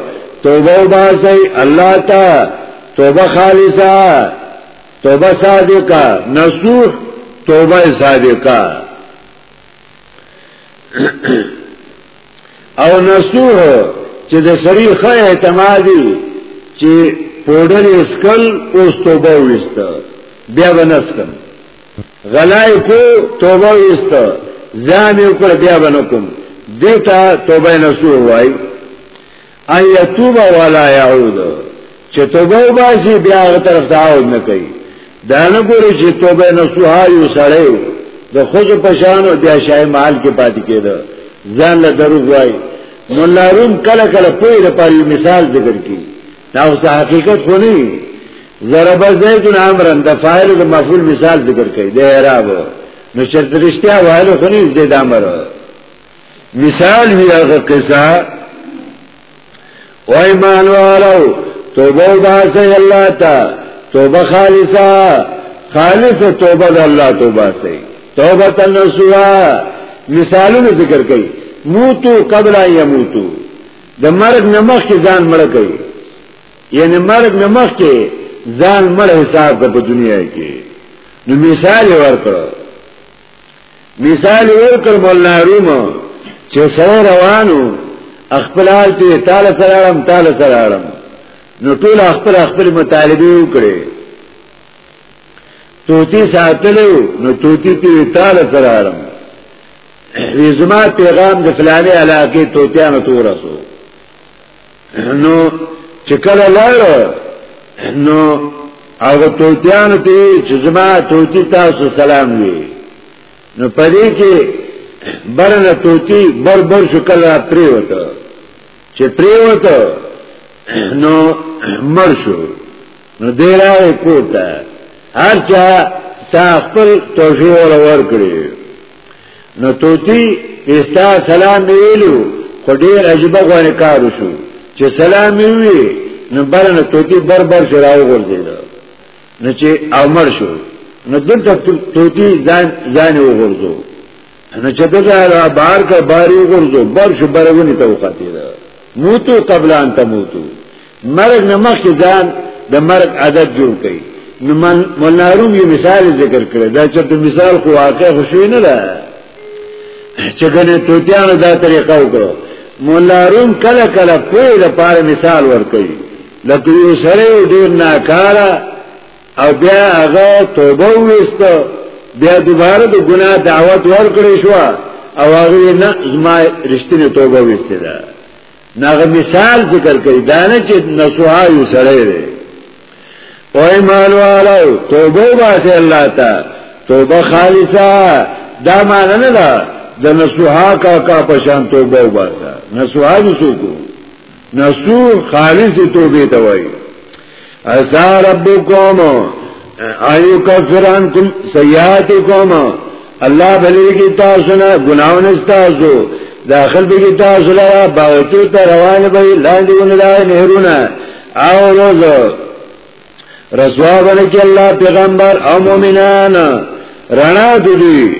توبه وباسي الله ته توبه خالصه توبه صادقه نصوح توبه صادقه او نصوح چې د سری خه اعتمادي چې پودر اسکل اوس توبه وسته بیا ونسکم غلای کو توبه وست ځان یو کړ بیا بنکم دیتا توبه نسو وای ایا توبه ولا یعود چې توبه وباسي بیا هغه طرف ته عود نه کوي دا نه ګوري چې توبه نسو هایو سړی د خود پشان او بیا شای مال کې پاتې کېده ځان له دروغ وای مولا روم کله کله په لپاره مثال ذکر کړي دا اوس حقیقت خو نه وي ضرب زید امرا د فاعل او مفعول مثال ذکر کړي د اعراب نو چرته رښتیا وایل خو نه زید امر مثال وی هغه قصه او ایمان والو توبه واسه الله تا توبه خالصه خالصه توبه د الله توبه سي توبه تنسوا مثالونه ذکر کړي موتو قبل ان يموتو د مرګ نمخ کې ځان مړ کوي یعنی مرګ نمخ کې ځان مړ حساب د په دنیا کې نو مثال ورکړ مثال ورکړ مولانا روم چې سره روانو خپل حال ته تعالی سره اړم تعالی سره اړم نو ټول خپل خپل مطالبه وکړي توتی ساتلو نو توتی ته تعالی سره اړم وی زما پیغام د فلانه علاقه توتیانو ته ورسو نو چې کله لاړ نو هغه توتیانو ته چې زما توتی تاسو سلام وی نو پدې کې برنه توتی بر بر شو کله پری وته چې پری وته نو مر شو نو دی راوی کوتا هر چا تا خپل توجیه ور کړی نو توتی استا سلام ویلو خو ډیر عجیب غوړې کار وشو چې سلام وی نو بلنه توتی بر بر شراو ورځید نو چې امر شو نو دلته توتی ځان ځان وګورځو نو چې دغه بار کا باری وګورځو بر شو برونه ته وختی دا موتو قبل ان تموتو مرګ نه مخکې ځان د مرګ عادت جوړ کړي نو مولانا روم یو مثال ذکر کړی دا چې په مثال خو واقع خوشوي نه ده چې ګنې توتیانو دا طریقه وکړو مولانا روم کله کله په لپاره مثال ورکړي لکه یو سره ډیر ناکاره او بیا هغه توبه وسته بیا دوباره د ګناه دعوت ورکړې شو او هغه نه زما رښتینه توبه وسته ده ناغه مثال ذکر کوي دا نه چې نسوها یو سړی دی او ایمان والو توبه واسه الله ته توبه خالصه دا معنی نه ده د نسوها کا کا پشان توبه واسه نسوها نسو کو نسو خالص توبه ته وایي اسا ربکم ایو کفران کم سیاتکم الله بلی کی تاسو نه ګناونه تاسو داخل به کی تاسو لرا باوتو ته روان به لاندې ونلای نهرونه او روز رسوا بنه کې الله پیغمبر او مؤمنان رڼا دي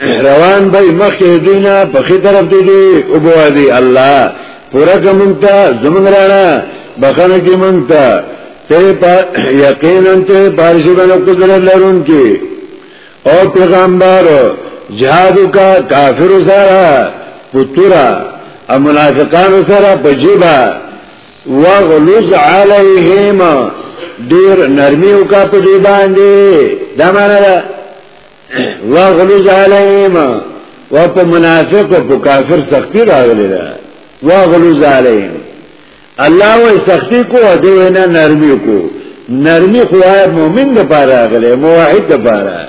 روان به مخکې دینا په خې طرف دی دی او بوا دی الله پورا کومتا زمون رانا بخنه کې مونتا ته په یقینا ته پارشي باندې قدرت لرون کې او پیغمبر جهاد کا کافر سره پتورا او منافقان سره بجبا وغلظ علیهم ډیر نرمیو کا په دی باندې دا معنا واغلوز علیهم و په منافق او په کافر سختی راغلی دا واغلوز علیهم الله و سختی کو او دی نه نرمی کو نرمی خو مؤمن د پاره راغلی موحد د پاره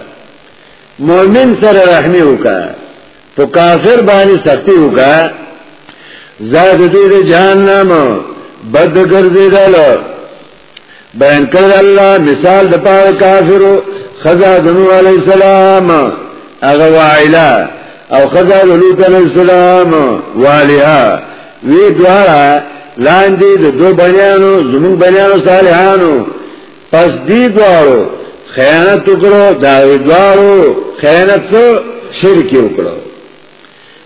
مؤمن سره رحمی وکا په کافر باندې سختی وکا زاد دې جهنم بد ګرځیدل بیان کړل الله مثال د پاره کافرو خزا د نوح علی السلام هغه وایلا او خزا د لوط علی السلام والها وی دوارا لاندې د دو بنیانو زمون بنیانو صالحانو پس دی دوارو خیانت وکړو دا دوارو خیانت سو شرک وکړو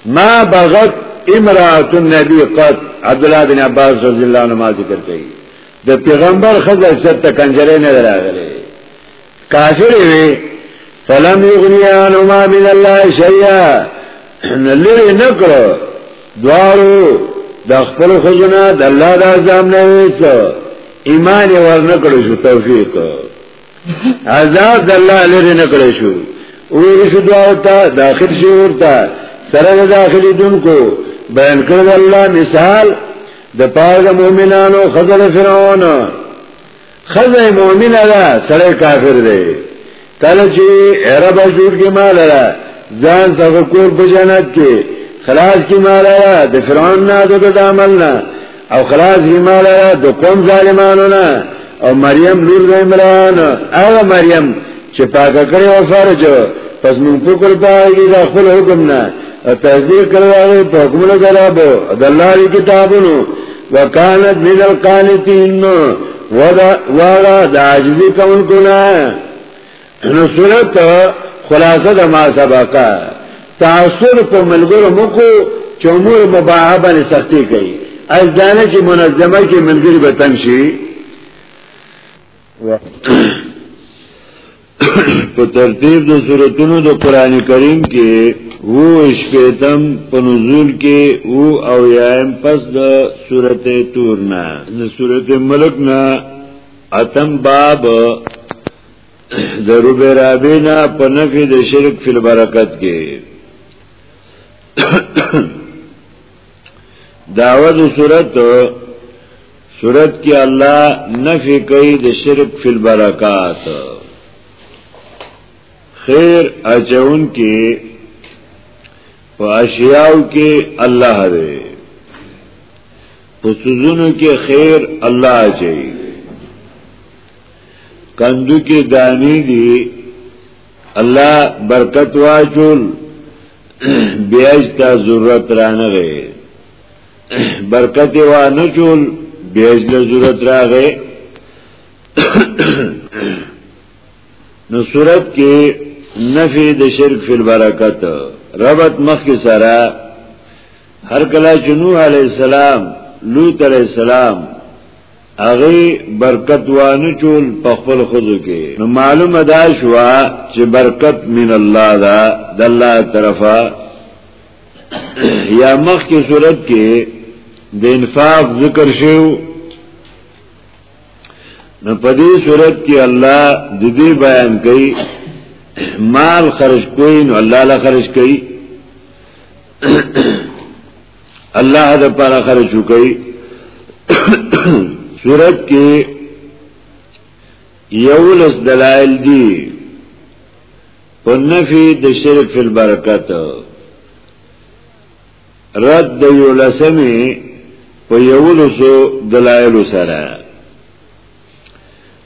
ما بغت امرات النبی قد عبدالله بن عباس رضی اللہ عنہ ما ذکر کئی د پیغمبر خزه سر ته کنجره نه راغله کافر وی فلم یغنیان ما من الله شیئا لری نکړو دوارو د خپل خزنه د الله د عذاب نه وېڅ ایمان ورنکړو شو توفیق عذاب د الله لري نه کړی شو او شو دعا ته داخل شي ورته سره داخلي دونکو بیان کړ الله مثال د پاره مؤمنانو خزر فرعون خزر مؤمن ده سره کافر دی کله چې عرب جوړ کې مال را ځان څنګه کور په جنت کې خلاص کې مال را د فرعون نه د عمل نه او خلاص ایمان لرا دو قوم ظالمانونا او مریم لور د عمران هغه مریم چې پاکه کړې و فرج پس مونږ فکر پاږي د خپل حکم نه تصدیق کړو په حکم نه درابو د الله دی کتابونو وکانت من القانتین ودا ودا د عاجزی کون کنا نو صورت خلاصه د ما سبقه تاثر په ملګرو مکو چې امور مباحه باندې سختی کوي از دانه چې منظمه کې ملګری به تنګ شي په ترتیب د سورتونو د قران کریم کې وو شپیتم په نزول کې وو او یایم پس د سورته تور نه د سورته ملک نه اتم باب ضرب رابینا په نفي د شرک فی البرکت کې داوود صورت صورت کې الله نفي کوي د شرک فی البرکات خیر اچون کې په اشیاو کې الله دی په سوزونو کې خیر الله اچي کندو کې دانی دي الله برکت واچول بیاج تا ضرورت رانه غي برکت وا نه چول بیاج له ضرورت راغې نو صورت کې نفی د شرک فی البرکت ربط مخ کې سره هر کله چې نوح علی السلام لوط علی السلام هغه برکت وانه چول په خپل خزو کې نو معلومه دا شو چې برکت من الله دا د الله طرفه یا مخ کې صورت کې د انفاق ذکر شو نو په دې صورت کې الله د دې بیان کوي مال خرج کوي نو الله لا خرج کوي الله د پاره خرج کوي صورت کې یو لس دلائل دي په نفي د شرک فی البرکت رد د یو لسمه په یو لسو دلائل سره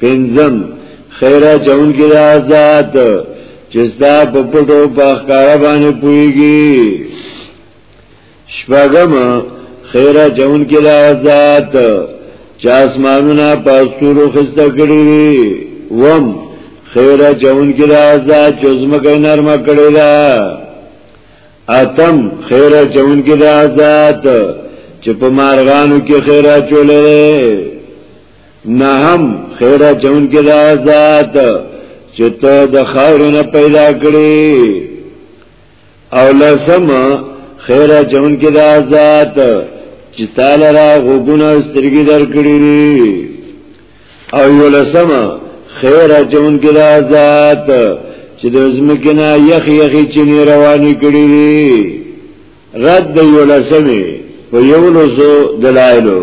پنځم خیره چونکی دا ذات چې ستا په پټو په ښکارا باندې پويږي شپږم خیره چونکی دا ذات چې اسمانونه په ستورو خسته کړی وي وم خیره چونکی دا ذات چې زمکه نرمه کړی دا اتم خیره چونکی دا ذات چې په مارغانو کې خیره چولې نه هم خیره چون کې دا ذات چې ته د خاورو نه پیدا کړې او لسم خیره چون کې دا ذات چې تعالی را غوګونه سترګې درکړې او یو لسم خیره چون کې دا ذات چې د زمکه نه یخ یخ چینه روانې کړې رد یو لسمه په یو لسو دلایلو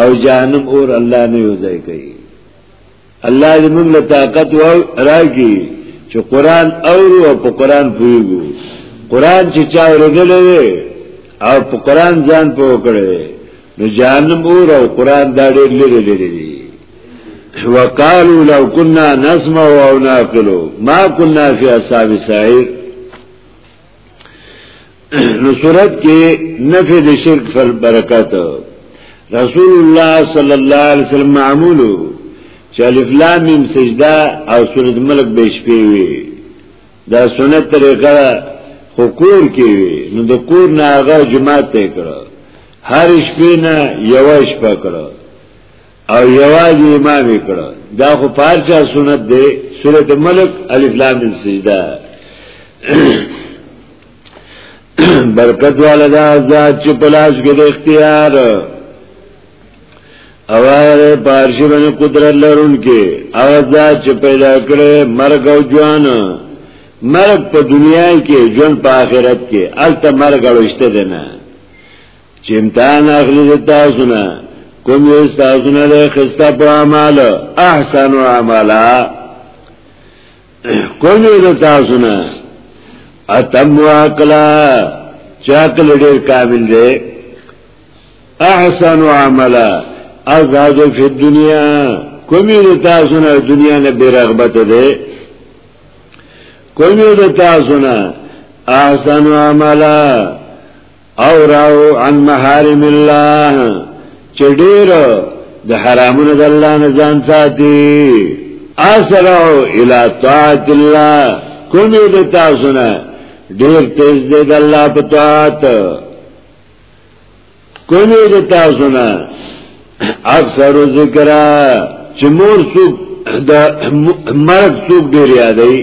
او جهنم اور الله نه یو ځای کوي الله دې موږ له طاقت راکړي چې قران اورو او په قران پوهیږو قران چې چا ورغل دی او په قران ځان په وکړي نو جهنم اور او قران دا ډېر لري لري دي وقالو لو كنا نسمع او ناقلو ما كنا في اصحاب السعير نو صورت کې نفع د شرک فل برکات رسول الله صلی الله علیه وسلم معمول چې الف لام میم سجده او سورۃ ملک به شپې وي دا سنت طریقه خو کور کې وي نو د کور نه هغه جماعت ته کړو هر شپې نه یو شپه کړو او یواز امام کړه دا خو پارچا سنت دی سورته ملک الف لام میم سجده برکت والا دا ذات چې پلاش کې د اختیار او هغه پارشي باندې قدرت لرونکي او ذات چې پیدا کړي مرګ او ژوند مرګ په دنیا کې ژوند په آخرت کې الته مرګ اړوشته دی نه چې امتحان اخلي د تاسو نه کوم یو تاسو نه له خسته په اعمال احسن اعمالا کوم یو تاسو نه اتم عقلا چاکل ډیر کامل دی احسن عملا ازهد فی الدنیا کوم یو تاسو نه دنیا نه بیرغبت دی کوم یو تاسو نه احسن عملا او راو عن محارم الله چې ډېر د حرامونو د الله نه ځان ساتي اسرعو الى طاعت الله کومې د تاسو نه ډېر تیز دی د الله په طاعت کومې د تاسو نه اکثر ذکر چې مور څوک د مرګ څوک ډېر یادوي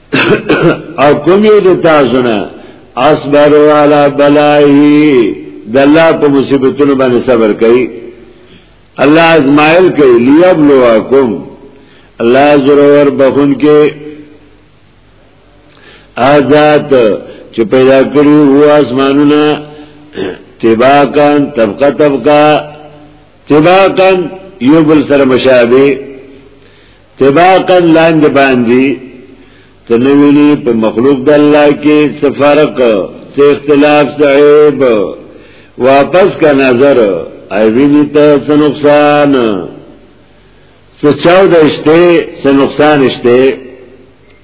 او کوم یو د تاسو نه اصبر علی بلای د الله په مصیبتونو باندې صبر کوي الله ازمایل کوي لیبلواکم الله ضرور بخون کې آزاد چې پیدا کړو هو اسمانونه تباکان طبقه طبقه تباکان یو بل سره مشابه طباقا لاند باندې تنوینی په مخلوق د الله کې څه فرق څه اختلاف څه عیب واپس کا نظر ایوینی ته څه نقصان څه چاو دشته څه نقصان شته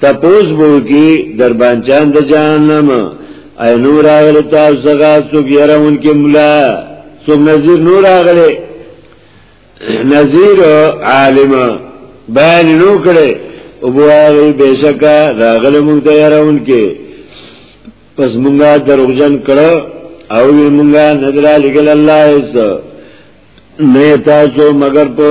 تپوس بو کی در بانچان د جهنم ای نور اغلی تاسو څنګه څوک يرون کې مولا څوک نذیر نور اغلی نذیر عالم بیان نو کړي او بو هغه بشکا راغله مونږ ته يرون کې پس مونږه دروغجن کړه او وی مونږه نظر لګل الله ایس نه تاسو مگر په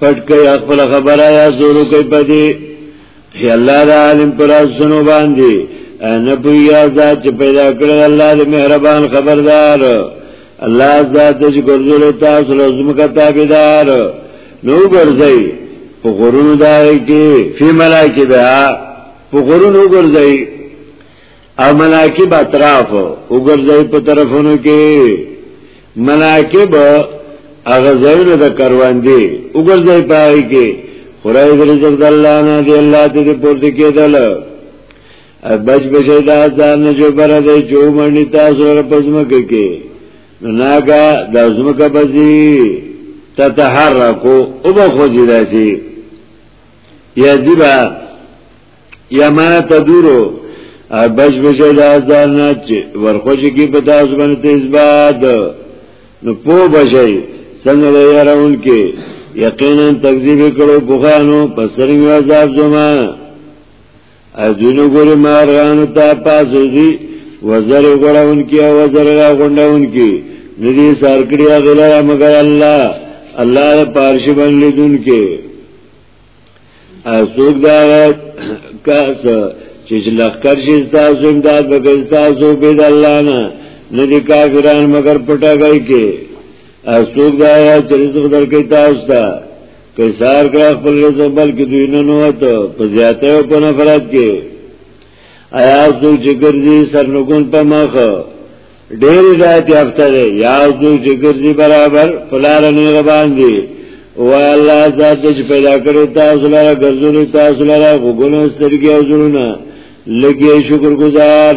پټ کوي خپل خبره یا زور کوي پدې چې الله د عالم پر اسنو باندې نه پویا ذات چې پیدا کړ الله د مهربان خبردار الله ذات چې ګرځول تاسو لازم کا تابعدار نو ګرځي په غرونو دای کې فی ملائکه بها په غرونو ګرځي او مناکب اطراف وګرځي په طرفونو کې مناکب هغه ځایونه د کاروان دي وګرځي پای کې خدای دې رزق د الله نه دی الله دې پورته کېدل بچ بچي دا ځان جو بر دې جو منی تاسو ور پزمک کې ناګه د زمکه بزي تتحرکو او بخوځي داسي یا زیبا یا ما تدورو بش بش د ازدار نه چې ورخوش کی په تاسو باندې تیز باد نو پو بشي څنګه دی راون کې یقینا تکذیب کړو بوخانو پسرنګ عذاب زما ازونو ګوري مارغانو ته پاسوزي وزر غړون کې او وزر را غونډون کې ندي سار کړی غلا مگر الله الله پارش باندې دن کې اسوک دا کاس چې لخر شي تاسو امداد وکړي تاسو به د الله نه ندي کافران مگر پټه گئی کې اسوک دا چې رزق درکې تاسو ته که سار کړه خپل رزق بلکې دوی نه نوت په زیاته او په نفرت کې ایا څو چې ګرځي سرنګون په مخ ډېر ذات یافته دی یا څو چې ګرځي برابر فلار نه غبان دی او الله ذات چې پیدا کړی تاسو لپاره ګرځولې تاسو لپاره وګونو سترګې او زړونه لګي شکر گزار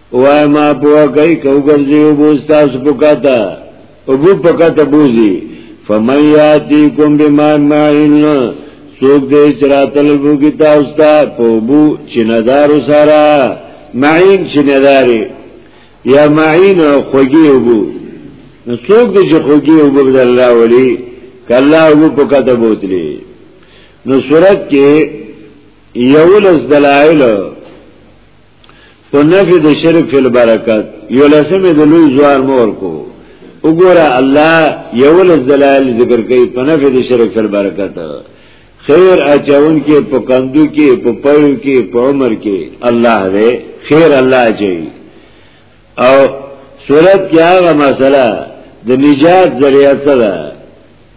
وای ما پوه کوي کو ګرځي او بوستا سپکاتا او بو پکاتا بوزي فمن یاتیکم بما معین سوک دې چراتل بو کی تاسو ته په بو چندار سره معین چنداري یا معین خوږي وبو نو سوک دې چې خوږي وبو د الله ولی کله وبو پکاتا بوتلی نو صورت کې یولس دلایل په نفي د شرک فل برکت یو لسمه د لوی زوال مور کو وګوره الله یو لز دلایل ذکر کوي په نفي د شرک فل برکت خیر اچون کې په کندو کې په پيو کې په عمر کې الله دې خیر الله اچي او صورت کې هغه مسله د نجات ذریعہ سره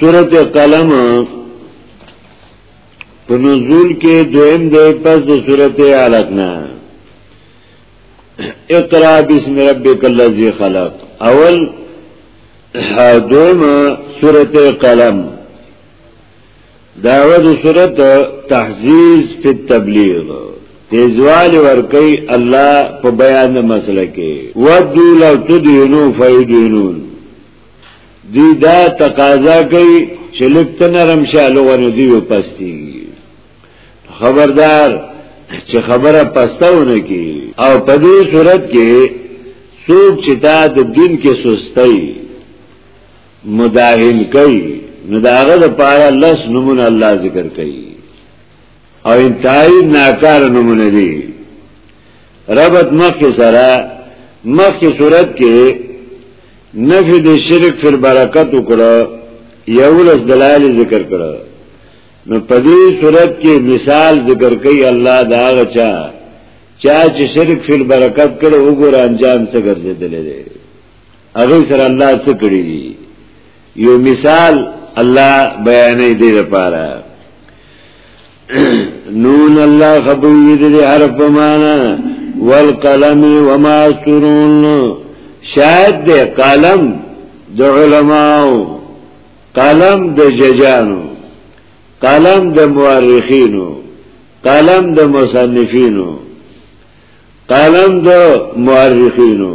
سورت قلم په نزول کې دویم دی پس د سورت علق نه اقرا بسم ربک الذی خلق اول دویم سورت قلم داود سورت تحزیز فی التبلیغ تیزوال ورکی الله په بیان مسله کې ودو لو تدینو فیدینون دی دا تقاضا کوي چې لکته نرم شه لغه نه دی پستی خبردار چې خبره پستاونه کی او په دې صورت کې څوک چې تا د دین کې سستای مداهن کوي نو داغه د پاره لس نمونه الله ذکر کوي او انتهایی ناکار نمونه دی ربط مخی سره مخی صورت کې نفی دی شرک فی البرکت اکڑا یولس دلائل ذکر کړه نو په دې صورت کې مثال ذکر کوي الله دا غچا چا چې شرک فی البرکت کړه وګور انجام څه ګرځیدل دی هغه سره الله څه کړی دی یو مثال الله بیانې دی لپاره نون الله خبرې دې حرف په معنا والقلم وما استرون شاید دې قلم د علماو قلم د ججانو قلم د مورخینو قلم د مصنفینو قلم د مورخینو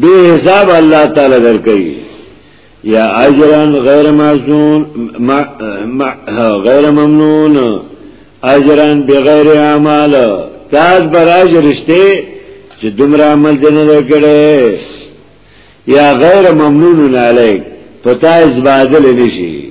بے حساب اللہ تعالی در کئی یا اجران غیر معزون غیر ممنون اجران بغیر اعمال تاز براج رشتے چې دومره عمل دنه وکړي یا غیر ممنون علیک پتا از بادل نشي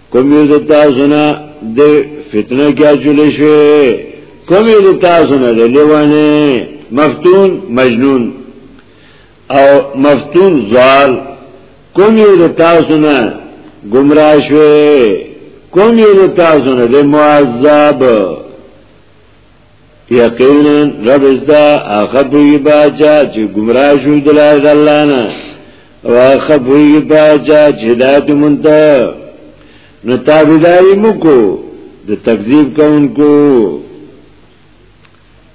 کوم یو د تاسو نه د فتنه کې اچول شي کوم یو د تاسو نه د لیوانه مفتون مجنون او مفتون زال کوم یو د تاسو نه گمراه شوی کوم یو د تاسو نه د معذب یقینا رب ازدا هغه بوی باجا چې گمراه شو د لار د الله نه او هغه بوی باجا چې هدایت مونته نو تابعداري مکو د تکذیب کوونکو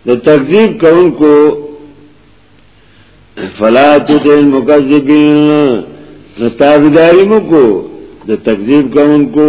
د تکذیب کوونکو فلا تدل مکذبین نو تابعداري مکو د تکذیب کوونکو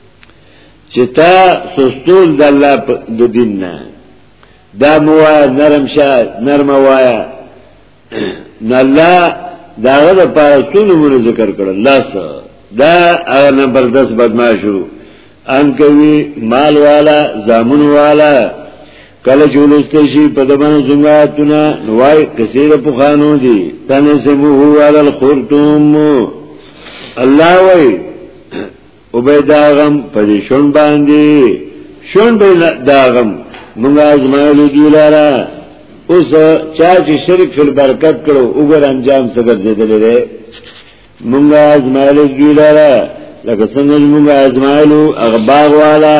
چې تا سستول د الله د دین نه دا موا نرم شه نرم وایا نه الله داغه د پاره څونه مونږ ذکر کړل لاس دا هغه نمبر 10 بدمعشو ان کوي مال والا زامن والا کله جولسته شي په دمن زنګاتونه نوای کثیر په خانو دي تنسبو هو علی الخرتم الله وای او به داغم په دې شون باندې شون به داغم موږ ازمایلو دی لاره اوس چا چې شرک فل برکت کړو وګور انجام څه ګرځیدل دی موږ ازمایلو دی لاره لکه څنګه موږ ازمایلو اغباغ والا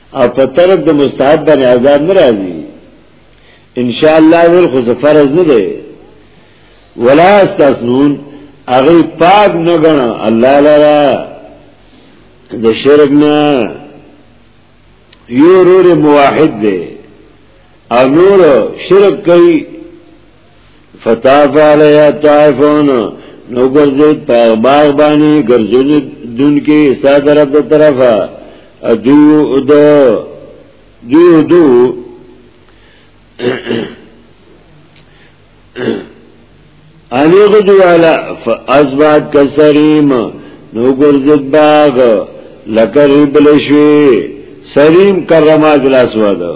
او په طرف د مستحب باندې عذاب ناراضي ان شاء الله ول خو فرض نه دی ولا استثنون هغه پاک نه غنا الله لرا د شرک نه یو رور موحد دی او نور شرک کوي فتاف علیه طائفون نو ګرځید په باغ باندې ګرځون دن کې ساده رب د طرفه ادو ادو دو دو انو غدو علا فازباد کسریم نو ګرځید باغ لکه ریبل شوی سریم کرما جلاس وادو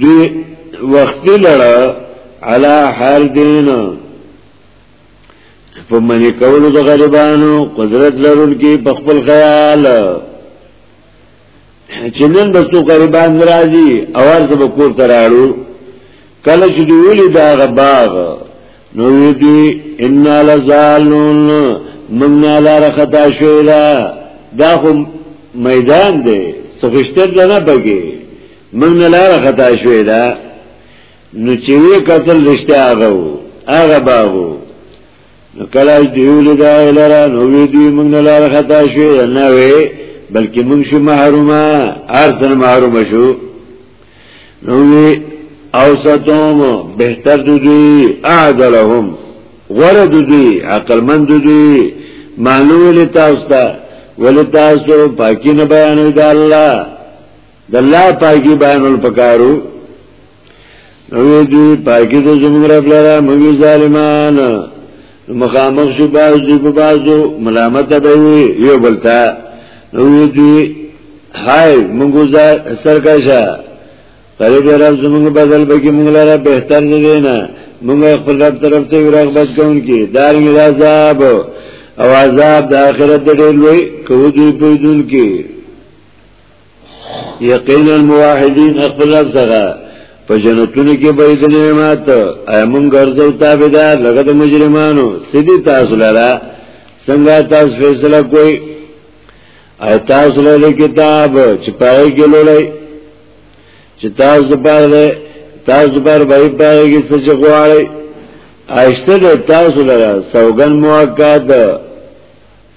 دی وخت لړه علا حال دین په منی کولو د غریبانو قدرت لرونکي په خپل خیال چې نن به څو غریبان راځي اول څه به کور تراړو کله چې دی ویلي دا غباغ نو دی ان لزالون من لار خطا شوی دا دا خو میدان دی سخشتر لنه بگی موږ نه لار خطا شوې ده نو چې وی قتل رښتیا هغه وو هغه باغو نو کله چې یو لدا لرا نو وی دی موږ نه لار خطا شوې نه وی بلکې موږ شو محرومه ارسن محروم شو نو وی اوسطهم بهتر دوی اعدلهم غره دوی عقل مند دوی مانو لتاستا ولتاسو پاکی نه بیانوي د الله د الله پاکي بیانول پکارو نو دې پاکي د زموږ رب لاره موږ ظالمان مخامخ شو باز دی په بازو ملامت به وي یو بلتا نو دې هاي موږ سرکشه پرې دې رب زموږ بدل به کې موږ لاره بهتر نه دی نه موږ خپل رب طرف ته ورغبت کوونکی دارنګ عذاب او عذاب د آخرت ډېر لوی کوي په دن کې یقینا موحدین خپل رب سره په جنتونو کې به د نعمت ایمون ګرځو تابعدار لکه د مجرمانو سدي تاسو لاره څنګه تاسو فیصله کوئ او تاسو له کتاب چې پای کې لولای چې تاسو پاره تاسو پر به پای کې څه چې غواړي آیشته تاسو لاره سوګن موقت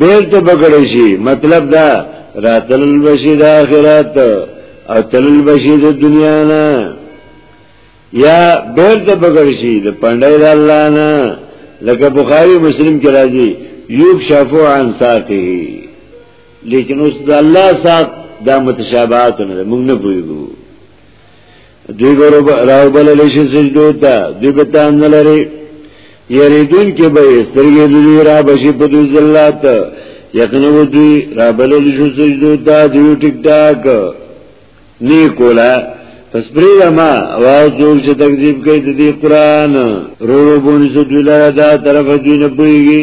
بیرته بکړی شي مطلب دا راتل بشي د آخرت او تل بشي د دنیا نه یا بیرته بکړی شي د پندای د الله نه لکه بخاری مسلم کې راځي یوب شفو عن ساقه لیکن اوس د الله ساق دا متشابهات نه موږ نه پوهیږو دوی ګورو راو بلل شي سجدو ته دوی به تان نه لري یریدون کې به سترګې دوی را بشي په دوی ذلات یقینا دوی را بلل شي سجدو ته دوی ټیک ټاک نه کولا پس پرې ما आवाज جوړ چې تکذیب کوي د دې قران رو رو بونې سو دوی لاره دا طرف دوی نه پويږي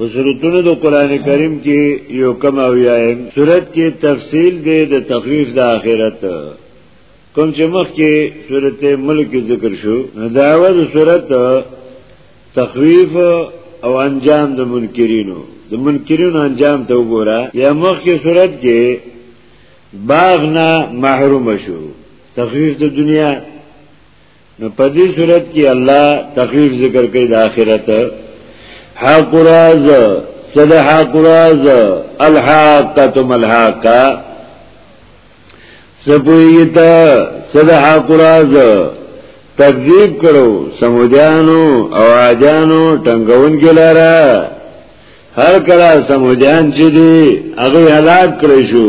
په سورتونو د قران کریم کې یو کم او یایم سورت کې تفصیل دی د تخفیف د آخرت کوم چې مخ کې سورت ملک ذکر شو داوه د سورت تخفیف او انجام د منکرینو د منکرینو انجام ته وګوره یا مخ کې سورت کې باغ نه محروم شو تخفیف د دنیا نو په دې صورت کې الله تخفیف ذکر کوي د آخرت حق راز صد حق راز الحاقه ملحقه سپویتا صد حق راز تکذیب کړو سمودیانو او عادیانو ټنګون کې لاره هر کله سمودیان چې دي هغه هلاک کړی شو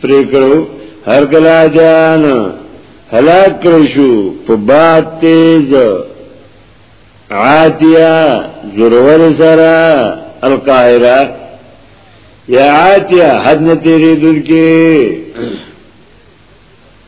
پرې کړو هر کلا جان هلاک کړی شو په باد تیز عاتیا ضرور سره القاهره یا عاتیا حد نه تیرې دن کې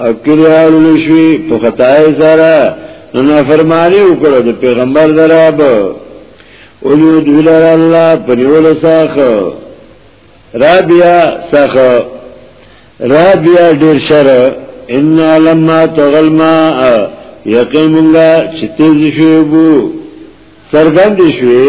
او کلی حالو شوی په خطای سره نو نافرمانی وکړه د پیغمبر دراب او یو دولار الله په نیول ساخ رابیا ساخ رابیا ډیر شر ان لما تغل ما یقین الله چې تیز شوی بو سرګند شوی